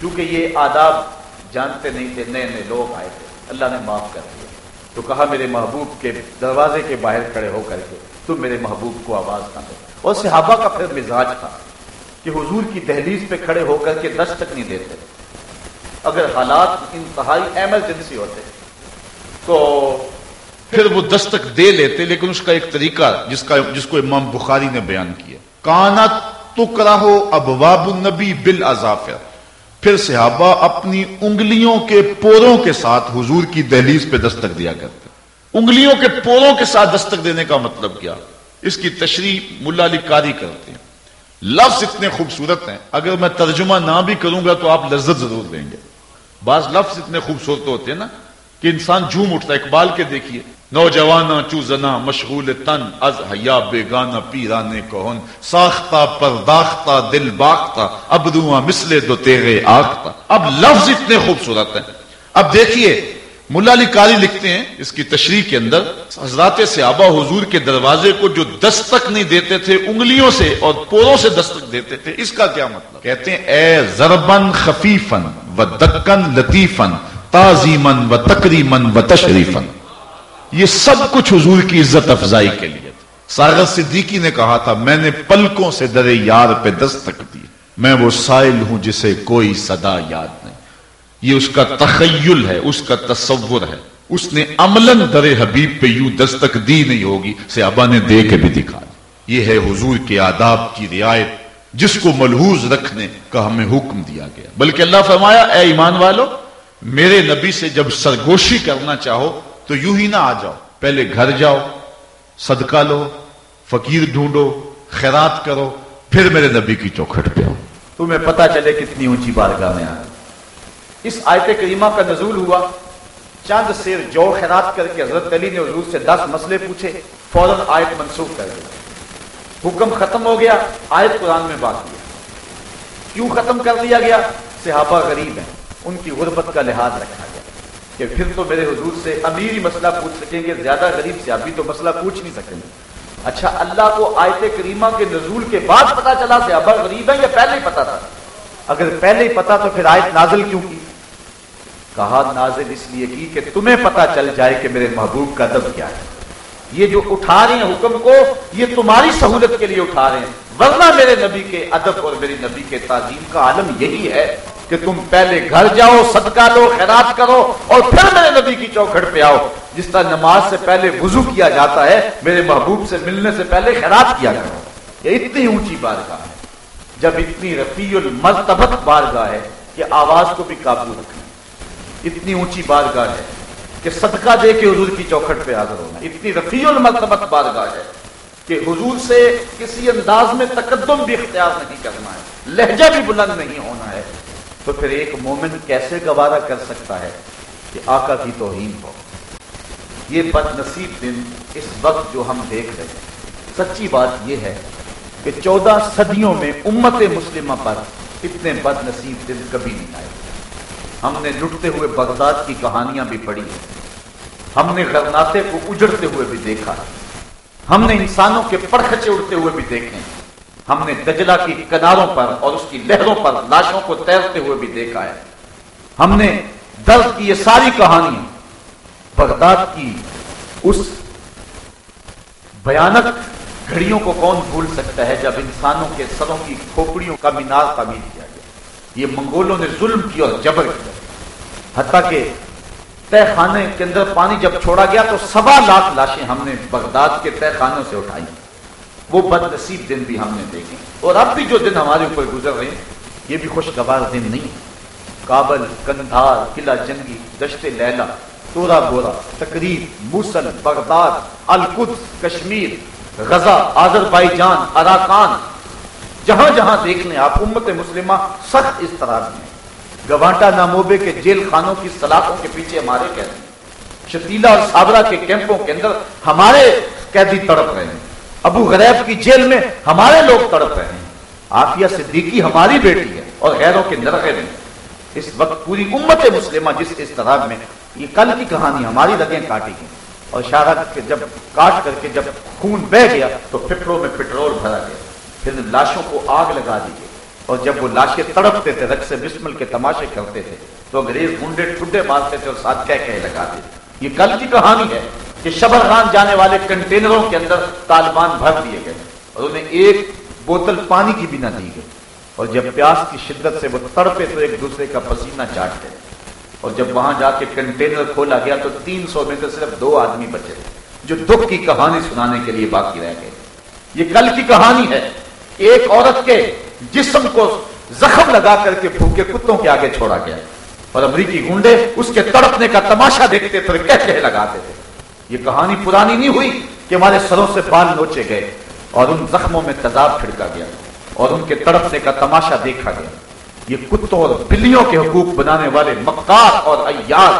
کیونکہ یہ آداب جانتے نہیں تھے، نئے نئے لوگ آئے تھے۔ اللہ نے معاف کر دیا۔ تو کہا، میرے محبوب کے دروازے کے باہر کھڑے ہو کر کے تم میرے محبوب کو آواز نہ دو۔ اور صحابہ کا پھر مزاج تھا کہ حضور کی دہلیز پہ کھڑے ہو کر کے دست تک نہیں دیتے۔ اگر حالات انتہائی ایمرجنسی ہوتے، تو پھر وہ دستک دے لیتے، لیکن اس کا ایک طریقہ جس کا، جس کو امام بخاری نے بیان کیا۔ کانت تکرا ہو ابواب النبی بل پھر صحابہ اپنی انگلیوں کے پوروں کے ساتھ حضور کی دہلیز پہ دستک دیا کرتے۔ انگلیوں کے پوروں کے ساتھ دستک دینے کا مطلب کیا؟ اس کی تشریح ملا علی کاری کرتے ہیں۔ لفظ اتنے خوبصورت ہیں۔ اگر میں ترجمہ نہ بھی کروں گا تو آپ لذت ضرور دیں گے۔ بعض لفظ اتنے خوبصورت ہوتے ہیں نا کہ انسان جھوم اٹھتا ہے۔ اقبال کے دیکھیے۔ نوجوانا چوزنا مشغول تن، از حیا بیگانا پیرانے کون ساختہ پرداختہ، دل باختہ، اب مسلے دو تیرے آختہ۔ اب لفظ اتنے خوبصورت ہیں۔ اب دیکھیے، ملا علی کاری لکھتے ہیں اس کی تشریح کے اندر، حضرات صحابہ حضور کے دروازے کو جو دستک نہیں دیتے تھے، انگلیوں سے اور پوروں سے دستک دیتے تھے، اس کا کیا مطلب؟ کہتے ہیں، اے زربن خفیفن و دکن لطیفن تازیمن و تقریمن و تشریفن یہ سب کچھ حضور کی عزت افزائی کے لیے ساغر صدیقی نے کہا تھا، میں نے پلکوں سے درے یار پہ دستک دی۔ میں وہ سائل ہوں جسے کوئی صدا یاد نہیں۔ یہ اس کا تخیل ہے، اس کا تصور ہے۔ اس نے عملاً در حبیب پہ یوں دستک دی نہیں ہوگی، صحابہ نے دے کے بھی دکھا یہ ہے حضور کے آداب کی رعایت، جس کو ملحوظ رکھنے کا ہمیں حکم دیا گیا۔ بلکہ اللہ فرمایا، اے ایمان والو، میرے نبی سے جب سرگوشی کرنا چاہو تو یوں ہی نہ آ جاؤ۔ پہلے گھر جاؤ، صدقہ لو، فقیر ڈھونڈو، خیرات کرو، پھر میرے نبی کی چوکھٹ پہ آؤ۔ تمہیں پتا چلے کتنی اونچی بارگاہ میں آ اس آیت کریمہ کا نزول ہوا۔ چند سیر جو خیرات کر کے حضرت علی نے حضور سے دس مسئلے پوچھے، فوراً آیت منسوخ کر دیا حکم ختم ہو گیا، آیت قرآن میں بات کیا کیوں ختم کر دیا گیا؟ صحابہ غریب ہیں، ان کی غربت کا لحاظ رکھا۔ گیا کہ پھر تو میرے حضور سے امیری مسئلہ پوچھ سکیں گے، زیادہ غریب سے ابھی تو مسئلہ پوچھ نہیں سکیں گے۔ اچھا اللہ کو آیت کریمہ کے نزول کے بعد پتا چلا صحابہ غریب ہیں یا پہلے ہی پتا تھا؟ اگر پہلے ہی پتا تو پھر آیت نازل کیوں کی؟ کہا، نازل اس لیے کی کہ تمہیں پتا چل جائے کہ میرے محبوب کا دب کیا ہے۔ یہ جو اٹھا رہے ہیں حکم کو، یہ تمہاری سہولت کے لیے اٹھا رہے ہیں۔ ورنہ میرے نبی کے ادب اور میری نبی کے تعظیم کا عالم یہی ہے۔ کہ تم پہلے گھر جاؤ، صدقہ لو، خیرات کرو اور پھر میرے نبی کی چوکھٹ پہ آؤ۔ جس طرح نماز سے پہلے وضو کیا جاتا ہے، میرے محبوب سے ملنے سے پہلے خیرات کیا کرو یہ اتنی اونچی بارگاہ ہے۔ جب اتنی رفیع المرتبت بارگاہ ہے کہ آواز کو بھی قابو رکھنا اتنی اونچی بارگاہ ہے کہ صدقہ دے کے حضور کی چوکھٹ پہ حاضر ہونا اتنی رفیع المرتبت بارگاہ ہے کہ حضور سے کسی انداز میں تقدم بھی اختیار نہیں کرنا ہے۔ لہجہ بھی بلند نہیں ہونا ہے۔ تو پھر ایک مومن کیسے گوارا کر سکتا ہے کہ آقا کی توہین ہو؟ یہ بد نصیب دن اس وقت جو ہم دیکھ رہے ہیں۔ سچی بات یہ ہے کہ چودہ صدیوں میں امت مسلمہ پر اتنے بد نصیب دن کبھی نہیں آئے۔ ہم نے لٹتے ہوئے بغداد کی کہانیاں بھی پڑھی ہم نے غرناتے کو اجڑتے ہوئے بھی دیکھا ہم نے انسانوں کے پرکھچے اڑتے ہوئے بھی دیکھے ہیں۔ ہم نے دجلا کی کناروں پر اور اس کی لہروں پر لاشوں کو تیرتے ہوئے بھی دیکھا ہے۔ ہم نے درد کی یہ ساری کہانی بغداد کی اس بھیانک گھڑیوں کو کون بھول سکتا ہے جب انسانوں کے سروں کی کھوپڑیوں کا مینار تعمیر کیا گیا۔ یہ منگولوں نے ظلم کیا اور جبر کیا۔ حتیٰ کہ تہ خانے کے اندر پانی جب چھوڑا گیا تو سوا لاکھ لاشیں ہم نے بغداد کے تہ خانوں سے اٹھائی۔ وہ بد نصیب دن بھی ہم نے دیکھے اور اب بھی جو دن ہمارے اوپر گزر رہے ہیں، یہ بھی خوشگوار دن نہیں کابل، کندھار، قلعہ جنگی، دشت لیلا، تورا بورا تقریب، موسل، بغداد، القدس، Kashmir, Gaza Azar by John Arakan. جہاں جہاں دیکھ لیں آپ امت مسلمہ سخت اس طرح میں گوانٹا ناموبے کے جیل خانوں کی سلاخوں کے پیچھے ہمارے قیدی شتیلا اور سابرا کے کیمپوں کے اندر ہمارے قیدی تڑپ رہے ہیں۔ ابو غریب کی جیل میں ہمارے لوگ تڑپ رہے ہیں۔ آفیہ صدیقی ہماری بیٹی ہے اور غیروں کے نرغے میں۔ اس وقت پوری امت مسلمہ جس اس طرح میں یہ کل کی کہانی ہماری لگیں کاٹی گئی۔ اور شاہد کے جب کاٹ کر کے جب خون بہ گیا تو پٹروں میں پٹرول بھرا گیا۔ پھر لاشوں کو آگ لگا دی گئی۔ اور جب وہ لاشیں تڑپتے تھے، رقص بسمل کے تماشے کرتے تھے، تو انگریز گنڈے ٹھڈے مارتے تھے اور ساتھ کہہ کہہ لگاتے تھے۔ یہ کل کی کہانی ہے۔ کہ شبر خان جانے والے کنٹینروں کے اندر طالبان بھر دیے گئے اور انہیں ایک بوتل پانی کی بھی نہ دی گئی اور جب پیاس کی شدت سے وہ تڑپے تو ایک دوسرے کا پسینہ چاٹتے اور جب وہاں جا کے کنٹینر کھولا گیا تو تین سو میں سے صرف دو آدمی بچے تھے، جو دکھ کی کہانی سنانے کے لیے باقی رہ گئے۔ یہ کل کی کہانی ہے ایک عورت کے جسم کو زخم لگا کر کے بھوکے کتوں کے آگے چھوڑا گیا۔ اور امریکی گنڈے اس کے تڑپنے کا تماشا دیکھتے تھے کہہ کہہ لگاتے تھے۔ یہ کہانی پرانی نہیں ہوئی کہ ہمارے سروں سے بال نوچے گئے اور ان زخموں میں تذاب پھڑکا گیا اور ان کے تڑپنے کا تماشا دیکھا گیا۔ یہ کتوں اور بلیوں کے حقوق بنانے والے مکار اور ایار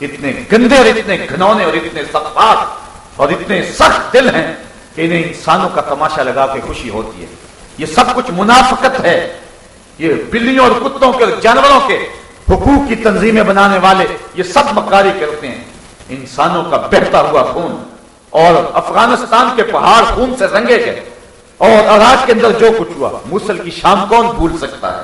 اتنے گندے اور اتنے گھنونے اور اتنے سخت اور اتنے سخت دل ہیں کہ انہیں انسانوں کا تماشا لگا کے خوشی ہوتی ہے۔ یہ سب کچھ منافقت ہے۔ یہ بلیوں اور کتوں کے جانوروں کے حقوق کی تنظیمیں بنانے والے یہ سب مکاری کرتے ہیں۔ انسانوں کا بہتا ہوا خون اور افغانستان کے پہاڑ خون سے رنگے گئے اور عراق کے اندر جو کچھ ہوا، موسل کی شام کون بھول سکتا ہے؟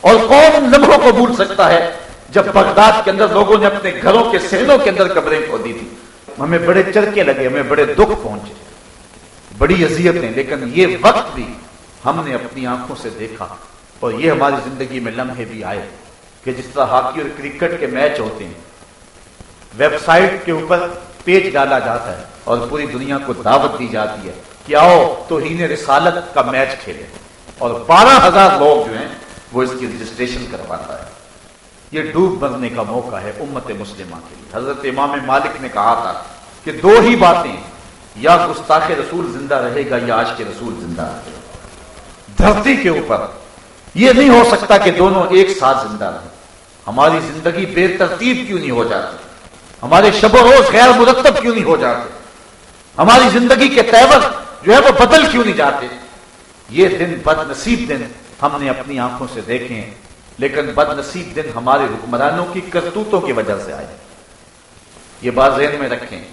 اور کون ان لمحوں کو بھول سکتا ہے جب بغداد کے اندر لوگوں نے اپنے گھروں کے سہنوں کے اندر قبریں کھودی تھی ہمیں بڑے چرکے لگے، ہمیں بڑے دکھ پہنچے۔ بڑی اذیتیں، لیکن یہ وقت بھی ہم نے اپنی آنکھوں سے دیکھا۔ اور یہ ہماری زندگی میں لمحے بھی آئے کہ جس طرح ہاکی اور کرکٹ کے میچ ہوتے ہیں ویب سائٹ کے اوپر پیج ڈالا جاتا ہے اور پوری دنیا کو دعوت دی جاتی ہے کہ آؤ تو ہی رسالت کا میچ کھیلے اور بارہ ہزار لوگ جو ہیں وہ اس کی رجسٹریشن کرواتا ہے۔ یہ ڈوب مرنے کا موقع ہے امت مسلمہ کے لیے۔ حضرت امام مالک نے کہا تھا کہ دو ہی باتیں، یا گستاخ رسول زندہ رہے گا یا آج کے رسول زندہ رہے گا۔ دھرتی کے اوپر یہ نہیں ہو سکتا کہ دونوں ایک ساتھ زندہ رہیں۔ ہماری زندگی بے ترتیب کیوں نہیں ہو جاتی؟ ہمارے شب و روز غیر مرتب کیوں نہیں ہو جاتے؟ ہماری زندگی کے تیور جو ہے وہ بدل کیوں نہیں جاتے؟ یہ دن بد نصیب دن ہم نے اپنی آنکھوں سے دیکھے ہیں، لیکن بد نصیب دن ہمارے حکمرانوں کی کرتوتوں کی وجہ سے آئے۔ یہ بات ذہن میں رکھیں۔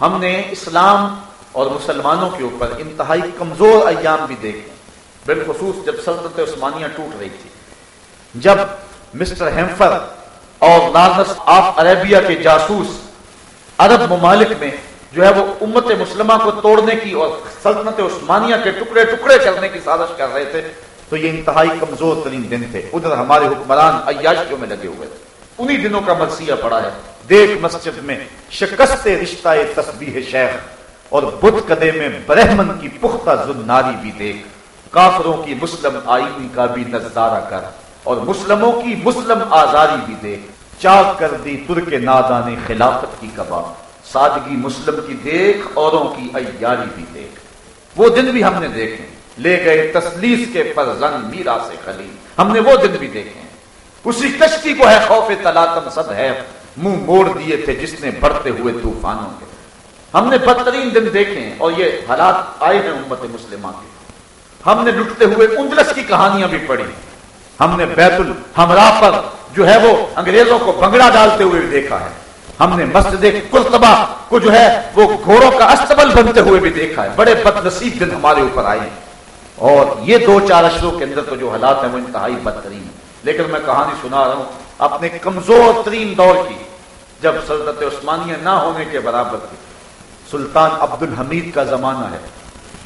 ہم نے اسلام اور مسلمانوں کے اوپر انتہائی کمزور ایام بھی دیکھے۔ بالخصوص جب سلطنت عثمانیہ ٹوٹ رہی تھی۔ جب مسٹر ہیمفر اور لارنس آف عربیہ کے جاسوس عرب ممالک میں جو ہے وہ امت مسلمہ کو توڑنے کی اور سلطنت عثمانیہ کے ٹکڑے ٹکڑے کرنے کی سازش کر رہے تھے، تو یہ انتہائی کمزور ترین دن تھے۔ ادھر ہمارے حکمران عیاشیوں میں لگے ہوئے تھے۔ انہی دنوں کا مرثیہ پڑا ہے۔ دیکھ مسجد میں شکست رشتہ تسبیح شیخ اور بدھ کدے میں برہمن کی پختہ زناری بھی دیکھ۔ کافروں کی مسلم آئینی کا بھی نظارہ کر۔ اور مسلموں کی مسلم آزاری بھی دیکھ چاک کر دی ترک نادان خلافت کی کباب۔ سادگی مسلم کی دیکھ، اوروں کی ایاری بھی دیکھ۔ وہ دن بھی ہم نے دیکھے۔ لے گئے تسلیس کے پر میرا سے خلیل۔ ہم نے وہ دن بھی دیکھے۔ اسی کشتی کو ہے خوف تلاتم صد ہے۔ منہ موڑ دیے تھے جس نے بڑھتے ہوئے طوفانوں کے۔ ہم نے بدترین دن دیکھے ہیں اور یہ حالات آئے ہیں امت مسلمہ کے۔ ہم نے لٹتے ہوئے اندلس کی کہانیاں بھی پڑھی۔ ہم نے بیت الحمرا پر جو ہے وہ انگریزوں کو بنگڑا ڈالتے ہوئے بھی دیکھا ہے۔ ہم نے مسجد قرطبہ کو جو ہے وہ گھوڑوں کا استبل بنتے ہوئے بھی دیکھا ہے۔ بڑے بد نصیب دن ہمارے اوپر آئے ہیں۔ اور یہ دو چار اشروں کے اندر تو جو حالات ہیں وہ انتہائی بدترین ہیں۔ لیکن میں کہانی سنا رہا ہوں اپنے کمزور ترین دور کی، جب سلطنت عثمانیہ نہ ہونے کے برابر تھی۔ سلطان عبد الحمید کا زمانہ ہے۔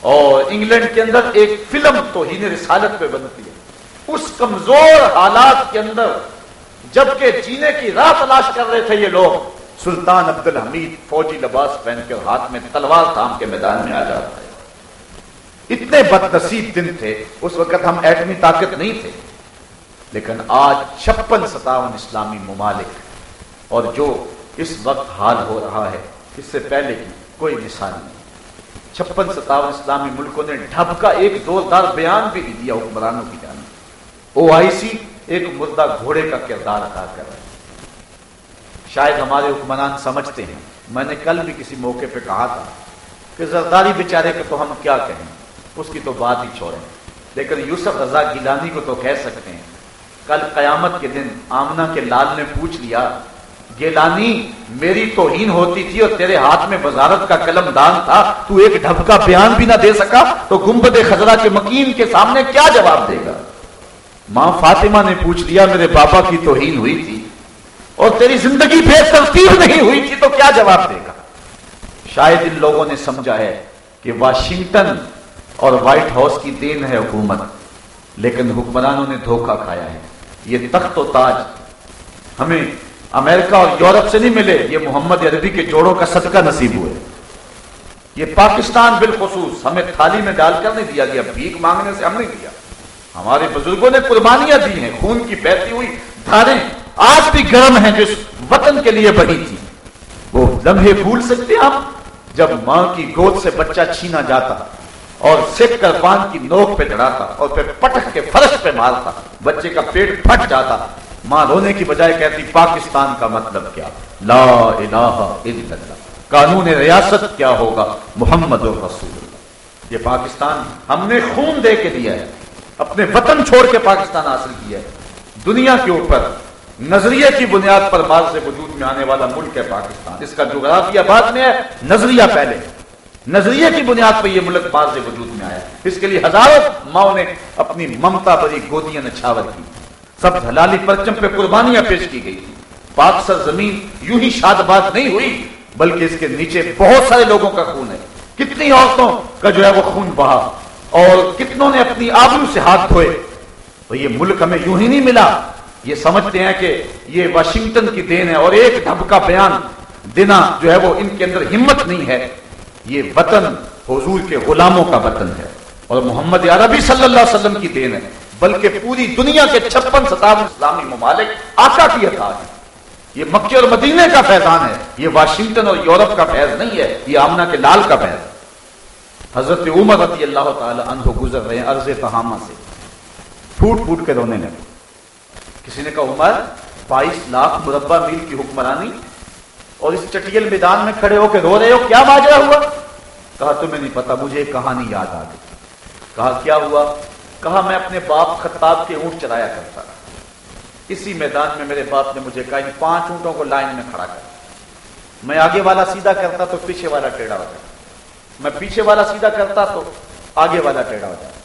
اور انگلینڈ کے اندر ایک فلم تو ہی رسالت پہ بنتی ہے۔ اس کمزور حالات کے اندر جبکہ جینے کی راہ تلاش کر رہے تھے یہ لوگ، سلطان عبد الحمید فوجی لباس پہن کے ہاتھ میں تلوار تھام کے میدان میں آ جاتا ہے اتنے بد نصیب دن تھے، اس وقت ہم ایٹمی طاقت نہیں تھے۔ لیکن آج چھپن ستاون اسلامی ممالک اور جو اس وقت حال ہو رہا ہے، اس سے پہلے کی کوئی مثال نہیں۔ چھپن ستاون اسلامی ملکوں نے ڈھب کا ایک زوردار بیان بھی دیا حکمرانوں کی جانب۔ او آئی سی ایک مردہ گھوڑے کا کردار ادا کر رہے شاید ہمارے حکمران سمجھتے ہیں۔ میں نے کل بھی کسی موقع پہ کہا تھا کہ زرداری بیچارے کے تو ہم کیا کہیں؟ اس کی تو بات ہی چھوڑیں۔ لیکن یوسف رضا گیلانی کو تو کہہ سکتے ہیں۔ کل قیامت کے دن آمنا کے لال نے پوچھ لیا، گیلانی، میری توہین ہوتی تھی اور تیرے ہاتھ میں وزارت کا قلم دان تھا، تو ایک ڈھب کا بیان بھی نہ دے سکا تو گمبد خزرہ کے مکین کے سامنے کیا جواب دے گا؟ ماں فاطمہ نے پوچھ لیا، میرے پاپا کی توہین ہوئی تھی اور تیری زندگی بے ترتیب نہیں ہوئی تھی تو کیا جواب دے گا؟ شاید ان لوگوں نے سمجھا ہے کہ واشنگٹن اور وائٹ ہاؤس کی دین ہے حکومت، لیکن حکمرانوں نے دھوکہ کھایا ہے۔ یہ تخت و تاج ہمیں امریکہ اور یورپ سے نہیں ملے، یہ محمد عربی کے جوڑوں کا صدقہ نصیب ہوئے۔ یہ پاکستان بالخصوص ہمیں تھالی میں ڈال کر نہیں دیا گیا بھیک مانگنے سے ہم نہیں دیا۔ ہمارے بزرگوں نے قربانیاں دی ہیں، خون کی بہتی ہوئی دھاریں آج بھی گرم ہیں جس وطن کے لیے بڑی تھی وہ لمحے بھول سکتے آپ؟ جب ماں کی گود سے بچہ چھینا جاتا اور سکھ کر پان کی نوک پہ چڑھاتا اور پھر پٹک کے فرش پہ مارتا، بچے کا پیٹ پھٹ جاتا۔ ماں رونے کی بجائے کہتی، پاکستان کا مطلب کیا؟ لا الہ الا اللہ۔ قانون ریاست کیا ہوگا؟ محمد رسول یہ پاکستان ہم نے خون دے کے دیا ہے۔ اپنے وطن چھوڑ کے پاکستان حاصل کیا ہے۔ دنیا کے اوپر نظریے کی بنیاد پر بعد سے وجود میں آنے والا ملک ہے پاکستان۔ اس کا جغرافیہ بعد میں ہے، نظریہ پہلے۔ نظریے کی بنیاد پر یہ ملک بعد سے وجود میں آیا۔ اس کے لیے ہزاروں ماؤں نے اپنی ممتا بری گودیاں نچھاور کی۔ سب حلالی پرچم پہ قربانیاں پیش کی گئی۔ پاک سر زمین یوں ہی شاد باد نہیں ہوئی، بلکہ اس کے نیچے بہت سارے لوگوں کا خون ہے۔ کتنی عورتوں کا جو ہے وہ خون بہا۔ اور کتنوں نے اپنی آبرو سے ہاتھ دھوئے۔ تو یہ ملک ہمیں یوں ہی نہیں ملا۔ یہ سمجھتے ہیں کہ یہ واشنگٹن کی دین ہے اور ایک ڈھب کا بیان دینا جو ہے وہ ان کے اندر ہمت نہیں ہے۔ یہ وطن حضور کے غلاموں کا وطن ہے۔ اور محمد عربی صلی اللہ علیہ وسلم کی دین ہے۔ بلکہ پوری دنیا کے چھپن ستاون اسلامی ممالک آقا کی عطا ہے۔ یہ مکے اور مدینے کا فیضان ہے۔ یہ واشنگٹن اور یورپ کا فیض نہیں ہے۔ یہ آمنا کے لال کا فیض ہے۔ حضرت عمر رضی اللہ تعالی عنہ گزر رہے ہیں عرض تہامہ سے۔ پھوٹ پھوٹ کے رونے لگے۔ کسی نے کہا، عمر، بائیس لاکھ مربع میل کی حکمرانی اور اس چٹیل میدان میں کھڑے ہو کے رو رہے ہو، کیا ماجرا ہوا؟ کہا، تمہیں نہیں پتا مجھے ایک کہانی یاد آ گئی۔ کہا، کیا ہوا؟ کہا، میں اپنے باپ خطاب کے اونٹ چلایا کرتا۔ اسی میدان میں میرے باپ نے مجھے کہا، ان پانچ اونٹوں کو لائن میں کھڑا کر۔ میں آگے والا سیدھا کرتا تو پیچھے والا ٹیڑھا ہو جاتا۔ میں پیچھے والا سیدھا کرتا تو آگے والا ٹیڑھا ہو جاتا۔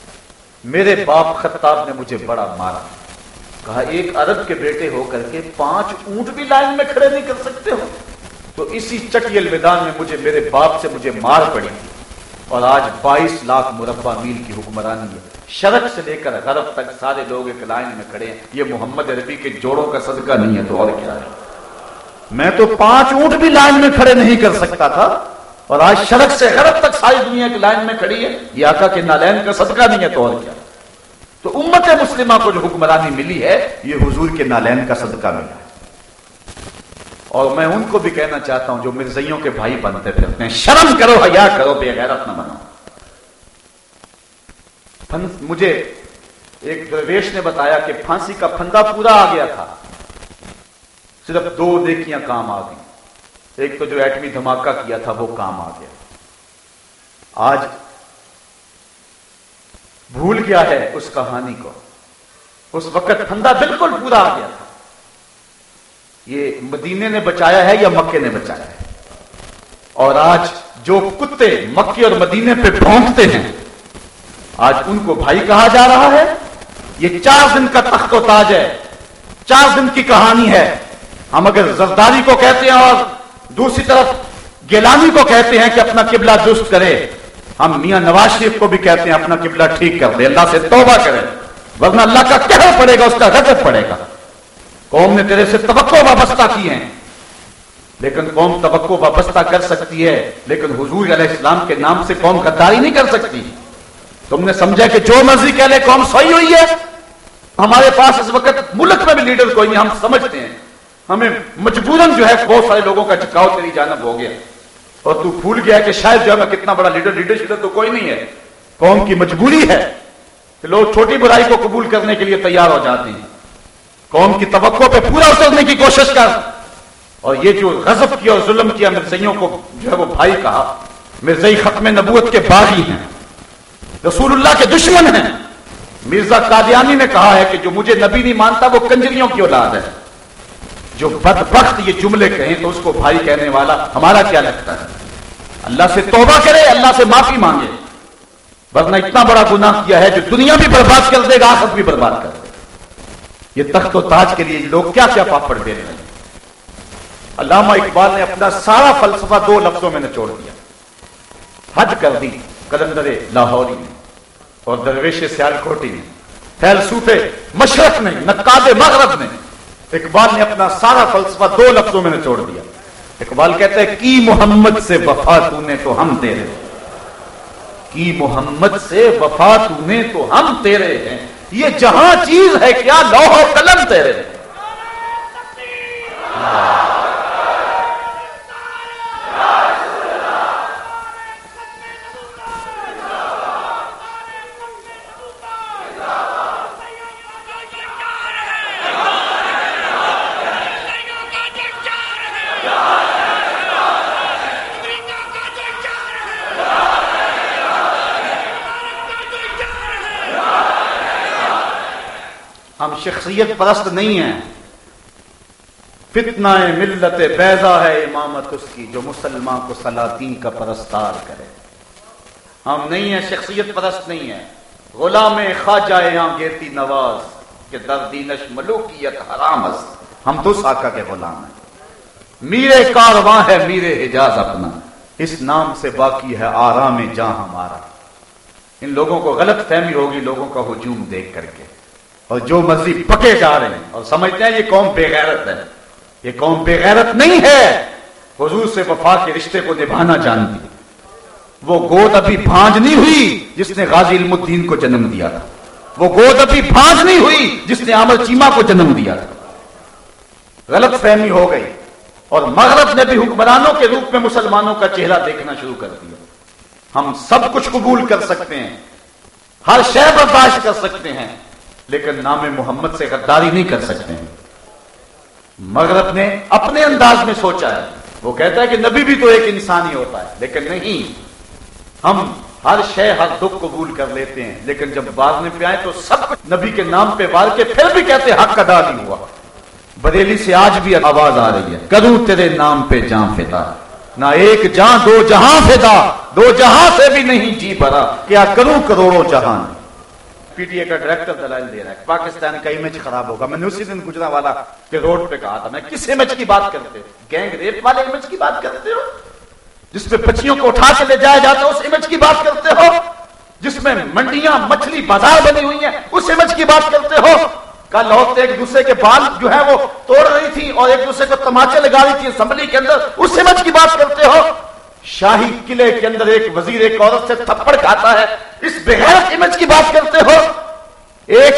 میرے باپ خطاب نے مجھے بڑا مارا۔ کہا، ایک عرب کے بیٹے ہو کر کے پانچ اونٹ بھی لائن میں کھڑے نہیں کر سکتے ہو۔ تو اسی چٹیل میدان میں مجھے، میرے باپ سے مجھے مار پڑی۔ اور آج بائیس لاکھ مربع میل کی حکمرانی ہے۔ شرق سے لے کر غرب تک سارے لوگ ایک لائن میں کھڑے ہیں۔ یہ محمد عربی کے جوڑوں کا صدقہ نہیں ہے تو اور کیا ہے؟ میں تو پانچ اونٹ بھی لائن میں کھڑے نہیں کر سکتا تھا۔ اور آج شرق سے غرب تک ساری دنیا کی لائن میں کھڑی ہے۔ یہ آقا کے نالین کا صدقہ نہیں ہے تو اور کیا؟ تو امت مسلمہ کو جو حکمرانی ملی ہے، یہ حضور کے نالین کا صدقہ ملا ہے۔ اور میں ان کو بھی کہنا چاہتا ہوں جو مرزیوں کے بھائی بنتے پھرتے ہیں شرم کرو، حیا کرو، بے غیرت نہ بنو۔ مجھے ایک درویش نے بتایا کہ پھانسی کا پھندا پورا آ گیا تھا۔ صرف دو دیکھیاں کام آ گئی ایک تو جو ایٹمی دھماکہ کیا تھا وہ کام آ گیا۔ آج بھول گیا ہے اس کہانی کو۔ اس وقت پھندا بالکل پورا آ گیا تھا۔ یہ مدینے نے بچایا ہے یا مکے نے بچایا ہے؟ اور آج جو کتے مکے اور مدینے پہ پہنچتے ہیں، آج ان کو بھائی کہا جا رہا ہے، یہ چار دن کا تخت و تاج ہے، چار دن کی کہانی ہے۔ ہم اگر زرداری کو کہتے ہیں اور دوسری طرف گیلانی کو کہتے ہیں کہ اپنا قبلہ درست کرے۔ ہم میاں نواز شریف کو بھی کہتے ہیں اپنا قبلہ ٹھیک کر دے، اللہ سے توبہ کرے۔ ورنہ اللہ کا کہہ پڑے گا، اس کا غضب پڑے گا۔ قوم نے تیرے سے توقع وابستہ کی ہیں۔ لیکن قوم توقع وابستہ کر سکتی ہے، لیکن حضور علیہ السلام کے نام سے قوم غداری نہیں کر سکتی۔ تم نے سمجھا کہ جو مرضی کہہ لے، قوم سوئی ہوئی ہے۔ ہمارے پاس اس وقت ملک میں بھی لیڈر کوئی نہیں، ہم سمجھتے ہیں۔ ہمیں مجبوراً جو ہے بہت سارے لوگوں کا چکاؤ تیری جانب ہو گیا اور تو بھول گیا کہ شاید جو ہے کتنا بڑا لیڈر لیڈر شیڈر تو کوئی نہیں ہے۔ قوم کی مجبوری ہے کہ لوگ چھوٹی برائی کو قبول کرنے کے لیے تیار ہو جاتے ہیں۔ قوم کی توقع پہ پورا اترنے کی کوشش کر۔ اور یہ جو غضب کیا اور ظلم کیا مرزیوں کو جو ہے وہ بھائی کہا مرزئی ختم نبوت کے باغی ہیں۔ رسول اللہ کے دشمن ہیں۔ مرزا قادیانی نے کہا ہے کہ جو مجھے نبی نہیں مانتا وہ کنجریوں کی اولاد ہے۔ جو بدبخت یہ جملے کہیں تو اس کو بھائی کہنے والا ہمارا کیا لگتا ہے؟ اللہ سے توبہ کرے، اللہ سے معافی مانگے۔ ورنہ اتنا بڑا گناہ کیا ہے جو دنیا بھی برباد کر دے گا آخر بھی برباد کر دے۔ یہ تخت و تاج کے لیے لوگ کیا کیا پاپڑ دے رہے ہیں؟ علامہ اقبال نے اپنا سارا فلسفہ دو لفظوں میں نچوڑ دیا۔ حج کر دی کلندر لاہوری نے اور درویش سیال کوٹی نے۔ فیلسوفے مشرق نے نقاد مغرب نے۔ اقبال نے اپنا سارا فلسفہ دو لفظوں میں نچوڑ دیا۔ اقبال کہتا ہے، کی محمد سے وفا تو نے تو ہم تیرے کی محمد سے وفا تو نے تو ہم تیرے ہیں۔ یہ جہاں چیز ہے، کیا لوہ قلم تیرے ہیں؟ شخصیت پرست نہیں ہیں فتنہ ملت بیضا ہے امامت اس کی جو مسلمان کو سلاطین کا پرستار کرے۔ ہم نہیں ہیں، شخصیت پرست نہیں ہیں غلام خواجہ یہاں گیتی نواز کہ دردینش ملوکیت حرام است۔ ہم تو ساکا کے غلام ہیں۔ میرے کارواں ہے، میرے حجاز اپنا۔ اس نام سے باقی ہے آرام جہاں ہمارا۔ ان لوگوں کو غلط فہمی ہوگی، لوگوں کا ہجوم دیکھ کر کے۔ اور جو مرضی پکے جا رہے ہیں۔ اور سمجھتے ہیں یہ قوم بے غیرت ہے۔ یہ قوم بے غیرت نہیں ہے۔ حضور سے وفا کے رشتے کو نبھانا جانتی وہ گود ابھی بھانج نہیں ہوئی جس نے غازی علم الدین کو جنم دیا تھا۔ وہ گود ابھی بھانج نہیں ہوئی جس نے عمر چیما کو جنم دیا تھا۔ غلط فہمی ہو گئی۔ اور مغرب نے بھی حکمرانوں کے روپ میں مسلمانوں کا چہرہ دیکھنا شروع کر دیا۔ ہم سب کچھ قبول کر سکتے ہیں۔ ہر شے برداشت کر سکتے ہیں۔ لیکن نام محمد سے غداری نہیں کر سکتے ہیں۔ مغرب نے اپنے انداز میں سوچا ہے۔ وہ کہتا ہے کہ نبی بھی تو ایک انسان ہی ہوتا ہے، لیکن نہیں۔ ہم ہر شے، ہر دکھ قبول کر لیتے ہیں، لیکن جب بازنے پہ آئے تو سب کچھ نبی کے نام پہ بار کے پھر بھی کہتے حق ادا نہیں ہوا۔ بریلی سے آج بھی آواز آ رہی ہے، کروں تیرے نام پہ جان فدا۔ نہ ایک جہاں دو جہاں فدا۔ دو جہاں سے بھی نہیں جی بھرا۔ کیا کروں کروڑوں جہاں پی ٹی اے کا ڈائریکٹر دلائل دے رہا ہے پاکستان کا امیج خراب ہوگا۔ میں نے اسی دن گجرا والا کے روڈ پہ کہا تھا، میں کس امیج کی بات کرتے گینگ ریپ والے امیج کی بات کرتے ہو؟ جس پہ بچیوں کو اٹھا کے لے جایا جاتا ہے، اس امیج کی بات کرتے ہو؟ جس میں منڈیاں، مچھلی بازار بنی ہوئی ہیں، اس امیج کی بات کرتے ہو؟ کل عورتیں ایک دوسرے کے بال جو ہے وہ توڑ رہی تھی اور ایک دوسرے کو تماچے لگا رہی تھی، اسمبلی کے اندر، اس امیج کی بات کرتے ہو؟ شاہی قلعے کے اندر ایک وزیر، ایک عورت سے تھپڑ کھاتا ہے۔ اس بغیر امیج کی بات کرتے ہو، ایک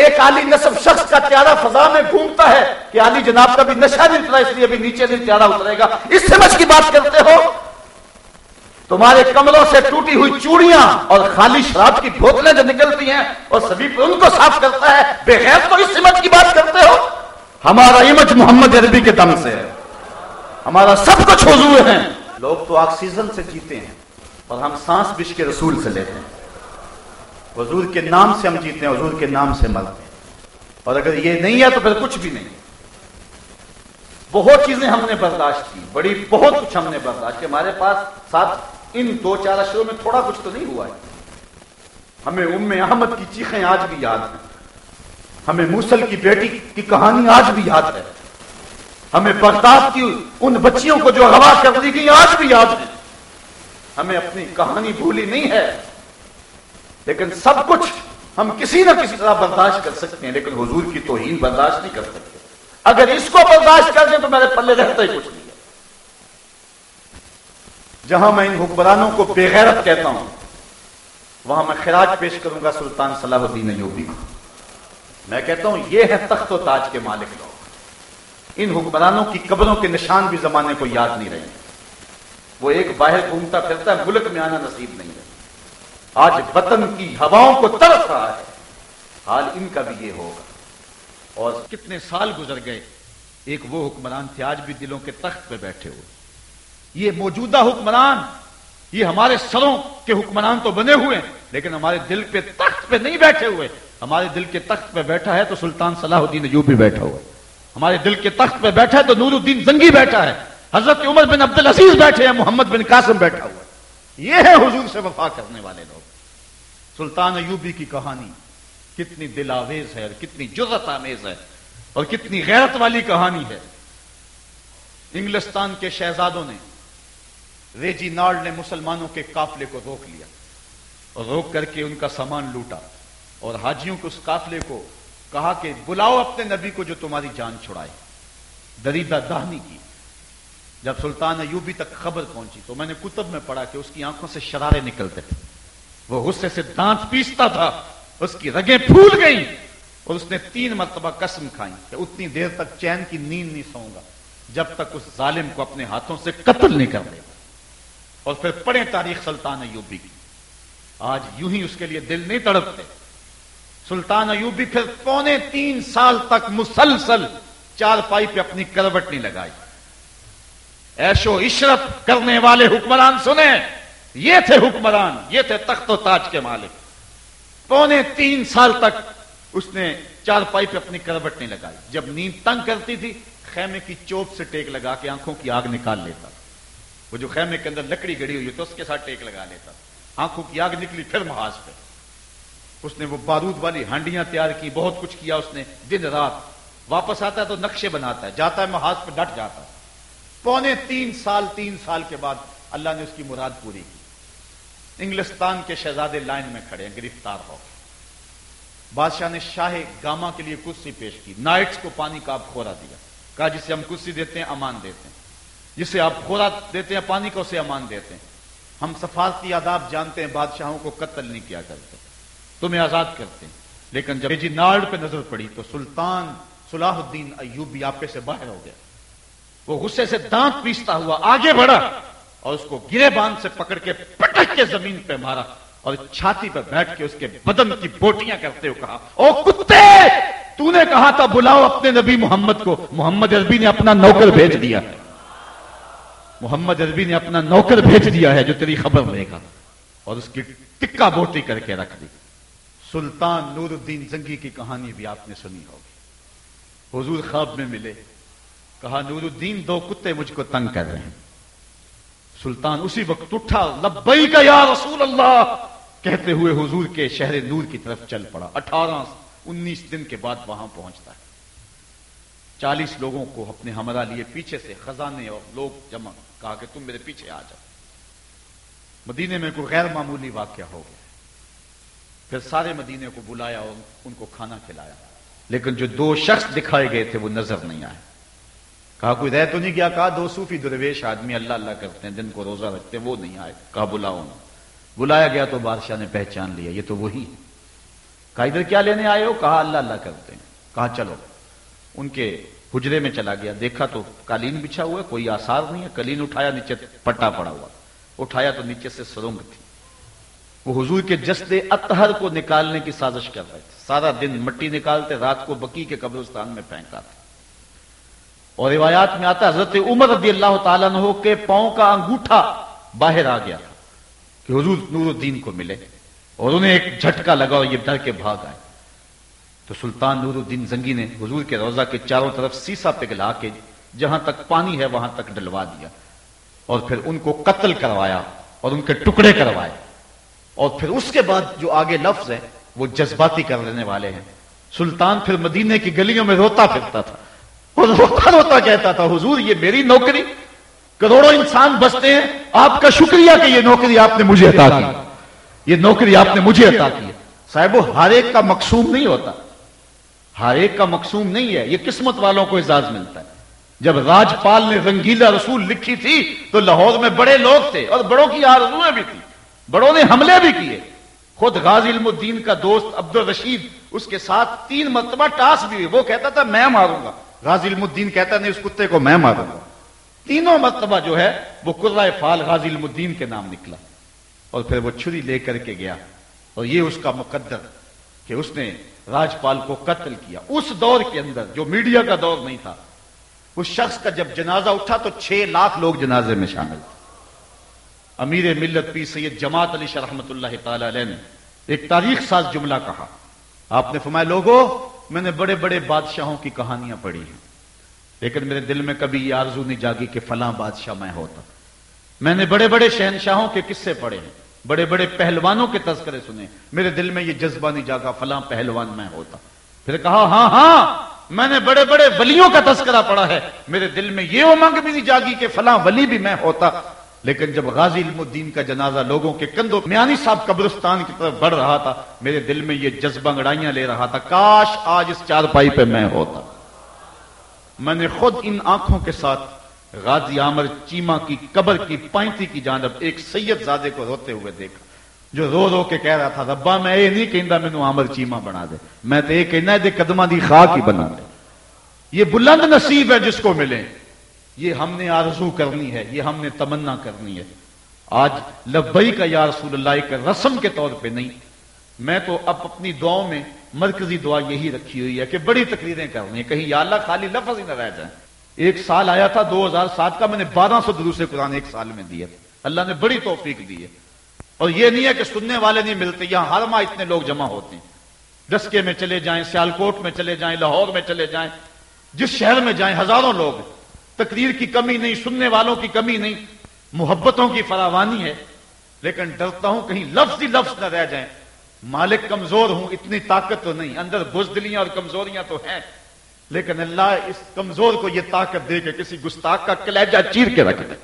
ایک علی نصب شخص کا تیارہ فضا میں گھومتا ہے کہ علی جناب کا بھی نشہ نہیں اترا، اس لیے ابھی نیچے نہیں تیارہ اترے گا۔ اس سمجھ کی بات کرتے ہو، تمہارے کمروں سے ٹوٹی ہوئی چوڑیاں اور خالی شراب کی بوتلیں جو نکلتی ہیں، اور سبھی پہ ان کو صاف کرتا ہے۔ بغیر تو اس سمجھ کی بات کرتے ہو، ہمارا امیج محمد عربی کے دم سے ہے۔ ہمارا سب کچھ حضور ہیں لوگ تو آکسیجن سے جیتے ہیں اور ہم سانس بش کے رسول سے لیتے ہیں۔ حضور کے نام سے ہم جیتے ہیں، حضور کے نام سے مرتے ہیں۔ اور اگر یہ نہیں ہے تو پھر کچھ بھی نہیں۔ بہت چیزیں ہم نے برداشت کی، بڑی بہت کچھ ہم نے برداشت کی۔ ہمارے پاس ساتھ ان دو چار اشروں میں تھوڑا کچھ تو نہیں ہوا ہے۔ ہمیں ام احمد کی چیخیں آج بھی یاد ہیں۔ ہمیں موسل کی بیٹی کی کہانی آج بھی یاد ہے۔ ہمیں بغداد کی ان بچیوں کو جو ہوا کر دی گئی آج بھی یاد ہے ہمیں اپنی کہانی بھولی نہیں ہے۔ لیکن سب کچھ ہم کسی نہ کسی طرح برداشت کر سکتے ہیں، لیکن حضور کی توہین برداشت نہیں کر سکتے۔ اگر اس کو برداشت کر دیں تو میرے پلے رہتا ہی کچھ نہیں ہے۔ جہاں میں ان حکمرانوں کو بے غیرت کہتا ہوں، وہاں میں خراج پیش کروں گا، سلطان صلاح الدین ایوبی کو۔ میں کہتا ہوں، یہ ہے تخت و تاج کے مالک لوگ۔ ان حکمرانوں کی قبروں کے نشان بھی زمانے کو یاد نہیں رہے وہ ایک باہر گھومتا پھرتا ہے ملک میں آنا نصیب نہیں ہے آج وطن کی ہواؤں کو ترس رہا ہے۔ حال ان کا بھی یہ ہوگا۔ اور کتنے سال گزر گئے۔ ایک وہ حکمران تھے آج بھی دلوں کے تخت پہ بیٹھے ہوئے۔ یہ موجودہ حکمران، یہ ہمارے سروں کے حکمران تو بنے ہوئے ہیں، لیکن ہمارے دل پہ تخت پہ نہیں بیٹھے ہوئے۔ ہمارے دل کے تخت پہ بیٹھا ہے تو سلطان صلاح الدین یو بھی بیٹھا ہوا ہے۔ ہمارے دل کے تخت پہ بیٹھا ہے تو نور الدین زنگی بیٹھا ہے۔ حضرت عمر بن عبد العزیز بیٹھے ہیں، محمد بن قاسم بیٹھا ہوا ہے۔ یہ ہے حضور سے وفا کرنے والے لوگ۔ سلطان ایوبی کی کہانی کتنی دل آویز ہے اور کتنی جرت آمیز ہے اور کتنی غیرت والی کہانی ہے۔ انگلستان کے شہزادوں نے ریجی نارڈ نے مسلمانوں کے قافلے کو روک لیا اور روک کر کے ان کا سامان لوٹا اور حاجیوں کو اس قافلے کو کہا کہ بلاؤ اپنے نبی کو جو تمہاری جان چھڑائے۔ دریدہ دہنی کی۔ جب سلطان ایوبی تک خبر پہنچی تو میں نے کتب میں پڑھا کہ اس کی آنکھوں سے شرارے نکلتے تھے۔ وہ غصے سے دانت پیستا تھا۔ اس کی رگیں پھول گئیں۔ اور اس نے تین مرتبہ قسم کھائی کہ اتنی دیر تک چین کی نیند نہیں سوؤں گا۔ جب تک اس ظالم کو اپنے ہاتھوں سے قتل نہیں کر دے اور پھر پڑھیں تاریخ سلطان ایوبی کی۔ آج یوں ہی اس کے لیے دل نہیں تڑپتے۔ سلطان ایوبی پھر پونے تین سال تک مسلسل چار پائی پہ اپنی کروٹ نہیں لگائی۔ ایشو عشرت کرنے والے حکمران سنیں یہ تھے حکمران، یہ تھے تخت و تاج کے مالک۔ پونے تین سال تک اس نے چار پائی پہ اپنی کروٹ نہیں لگائی۔ جب نیند تنگ کرتی تھی، خیمے کی چوپ سے ٹیک لگا کے آنکھوں کی آگ نکال لیتا۔ وہ جو خیمے کے اندر لکڑی گڑی ہوئی تو اس کے ساتھ ٹیک لگا لیتا۔ آنکھوں کی آگ نکلی، پھر محاذ پہ۔ اس نے وہ بارود والی ہانڈیاں تیار کی، بہت کچھ کیا اس نے۔ دن رات واپس آتا ہے تو نقشے بناتا ہے، جاتا ہے محاذ پہ، ڈٹ جاتا ہے۔ پونے تین سال تین سال کے بعد اللہ نے اس کی مراد پوری کی۔ انگلستان کے شہزادے لائن میں کھڑے ہیں، گرفتار ہو بادشاہ نے شاہ گاما کے لیے کرسی پیش کی۔ نائٹس کو پانی کا آپ کھورا دیا۔ کہا، جسے ہم کرسی دیتے ہیں، امان دیتے ہیں۔ جسے آپ کھورا دیتے ہیں، پانی کا اسے امان دیتے ہیں۔ ہم سفارتی آداب جانتے ہیں، بادشاہوں کو قتل نہیں کیا کرتے۔ تمہیں آزاد کرتے ہیں۔ لیکن جب جی پہ نظر پڑی تو سلطان صلاح الدین ایوبی آپے سے باہر ہو گیا۔ وہ غصے سے دانت پیستا ہوا، آگے بڑھا اور اس کو گرے باندھ سے پکڑ کے پٹک کے زمین پہ مارا اور چھاتی پہ بیٹھ کے اس کے بدن کی بوٹیاں کرتے ہوئے کہا، او کتے! تو نے کہا تھا بلاؤ اپنے نبی محمد کو۔ محمد عربی نے اپنا نوکر بھیج دیا۔ محمد عربی نے اپنا نوکر بھیج دیا ہے جو تیری خبر لے گا۔ اور اس کی ٹکا بوٹی کر کے رکھ دی۔ سلطان نور الدین زنگی کی کہانی بھی آپ نے سنی ہوگی۔ حضور خواب میں ملے، کہا نور الدین دو کتے مجھ کو تنگ کر رہے ہیں۔ سلطان اسی وقت اٹھا لبئی کا یا رسول اللہ! کہتے ہوئے حضور کے شہر نور کی طرف چل پڑا۔ اٹھارہ، انیس دن کے بعد وہاں پہنچتا ہے۔ چالیس لوگوں کو اپنے ہمراہ لیے پیچھے سے خزانے اور لوگ جمع۔ کہا کہ تم میرے پیچھے آ جاؤ۔ مدینے میں کوئی غیر معمولی واقعہ ہو گیا۔ پھر سارے مدینے کو بلایا اور ان کو کھانا کھلایا۔ لیکن جو دو شخص دکھائے گئے تھے وہ نظر نہیں آئے۔ کہا کوئی رہ تو نہیں کیا کہا دو صوفی درویش آدمی اللہ اللہ کرتے ہیں دن کو روزہ رکھتے ہیں وہ نہیں آئے۔ کہا بلاؤ بلایا گیا تو بادشاہ نے پہچان لیا، یہ تو وہی کہا ادھر کیا لینے آئے ہو؟ کہا اللہ اللہ کرتے ہیں۔ کہا چلو۔ ان کے حجرے میں چلا گیا۔ دیکھا تو قالین بچھا ہوا ہے، کوئی آثار نہیں ہے۔ کلین اٹھایا، نیچے پٹا پڑا ہوا۔ اٹھایا تو نیچے سے سرنگ تھی۔ وہ حضور کے جسد اطہر کو نکالنے کی سازش کر رہے تھے۔ سارا دن مٹی نکالتے، رات کو بکی کے قبرستان میں پھینکا تھا۔ اور روایات میں آتا حضرت عمر رضی اللہ تعالیٰ نے کے پاؤں کا انگوٹھا باہر آ گیا تھا کہ حضور نور الدین کو ملے اور انہیں ایک جھٹکا لگا اور یہ ڈر کے بھاگ آئے۔ تو سلطان نور الدین زنگی نے حضور کے روزہ کے چاروں طرف سیسا پگلا کے جہاں تک پانی ہے، وہاں تک ڈلوا دیا اور پھر ان کو قتل کروایا اور ان کے ٹکڑے کروائے۔ اور پھر اس کے بعد جو آگے لفظ ہے، وہ جذباتی کر لینے والے ہیں۔ سلطان پھر مدینے کی گلیوں میں روتا پھرتا تھا۔ اور روتا روتا کہتا تھا، حضور، یہ میری نوکری۔ کروڑوں انسان بستے ہیں۔ آپ کا شکریہ کہ یہ نوکری آپ نے مجھے عطا کی۔ یہ نوکری آپ نے مجھے عطا کی۔ صاحب ہر ایک کا مقصوم نہیں ہوتا۔ ہر ایک کا مقصوم نہیں ہے۔ یہ قسمت والوں کو اعزاز ملتا ہے۔ جب راج پال نے رنگیلا رسول لکھی تھی، تو لاہور میں بڑے لوگ تھے اور بڑوں کی آرزویں بھی تھی بڑوں نے حملے بھی کیے۔ خود غازی علم الدین کا دوست عبد الرشید اس کے ساتھ تین مرتبہ ٹاس بھی وہ کہتا تھا، میں ماروں گا۔ غازی علم الدین کہتا نہیں، اس کتے کو میں ماروں گا۔ تینوں مرتبہ جو ہے، وہ قرائے فال غازی علم الدین کے نام نکلا۔ اور پھر وہ چھری لے کر کے گیا۔ اور یہ اس کا مقدر، کہ اس نے راجپال کو قتل کیا۔ اس دور کے اندر، جو میڈیا کا دور نہیں تھا اس شخص کا جب جنازہ اٹھا تو چھ لاکھ لوگ جنازے میں شامل تھے۔ امیر ملت پی سید جماعت علی شاہ رحمت اللہ تعالی علیہ نے ایک تاریخ ساز جملہ کہا۔ آپ نے فرمایا لوگوں میں نے بڑے بڑے بادشاہوں کی کہانیاں پڑھی ہیں، لیکن میرے دل میں کبھی یہ آرزو نہیں جاگی کہ فلاں بادشاہ میں ہوتا۔ میں نے بڑے بڑے شہنشاہوں کے قصے پڑھے ہیں، بڑے بڑے پہلوانوں کے تذکرے سنے۔ میرے دل میں یہ جذبہ نہیں جاگا فلاں پہلوان میں ہوتا۔ پھر کہا ہاں ہاں میں نے بڑے بڑے ولیوں کا تذکرہ پڑھا ہے۔ میرے دل میں یہ امنگ بھی نہیں جاگی کہ فلاں ولی بھی میں ہوتا۔ لیکن جب غازی علم الدین کا جنازہ لوگوں کے کندھوں میانی صاحب قبرستان کی طرف بڑھ رہا تھا، میرے دل میں یہ جذبہ گڑائیاں لے رہا تھا۔ کاش آج اس چار پائی پہ میں ہوتا۔ میں نے خود ان آنکھوں کے ساتھ غازی عامر چیما کی قبر کی پائنتی کی جانب ایک سید زادے کو روتے ہوئے دیکھا، جو رو رو کے کہہ رہا تھا، ربا، میں یہ نہیں کہندا مینوں عامر چیما بنا دے۔ میں تو یہ کہنا دے قدمہ دی خاک ہی بنا دے۔ یہ بلند نصیب ہے جس کو ملے۔ یہ ہم نے آرزو کرنی ہے، یہ ہم نے تمنا کرنی ہے۔ آج لبئی کا یا رسول اللہ، ایک رسم کے طور پہ نہیں۔ میں تو اب اپنی دعاؤں میں مرکزی دعا یہی رکھی ہوئی ہے کہ بڑی تقریریں کرنی ہے کہیں یا اللہ خالی لفظ ہی نہ رہ جائیں۔ ایک سال آیا تھا، دو ہزار سات کا میں نے بارہ سو دروس قرآن ایک سال میں دیے۔ اللہ نے بڑی توفیق دی ہے۔ اور یہ نہیں ہے کہ سننے والے نہیں ملتے، یہاں ہر ماہ اتنے لوگ جمع ہوتے ہیں۔ ڈسکے میں چلے جائیں، سیالکوٹ میں چلے جائیں، لاہور میں چلے جائیں، جس شہر میں جائیں، ہزاروں لوگ تقریر کی کمی نہیں، سننے والوں کی کمی نہیں، محبتوں کی فراوانی ہے۔ لیکن ڈرتا ہوں کہیں لفظ ہی لفظ نہ رہ جائیں۔ مالک کمزور ہوں، اتنی طاقت تو نہیں۔ اندر بزدلیاں اور کمزوریاں تو ہیں۔ لیکن اللہ اس کمزور کو یہ طاقت دے کہ کسی گستاخ کا کلیجہ چیر کے رکھ دے۔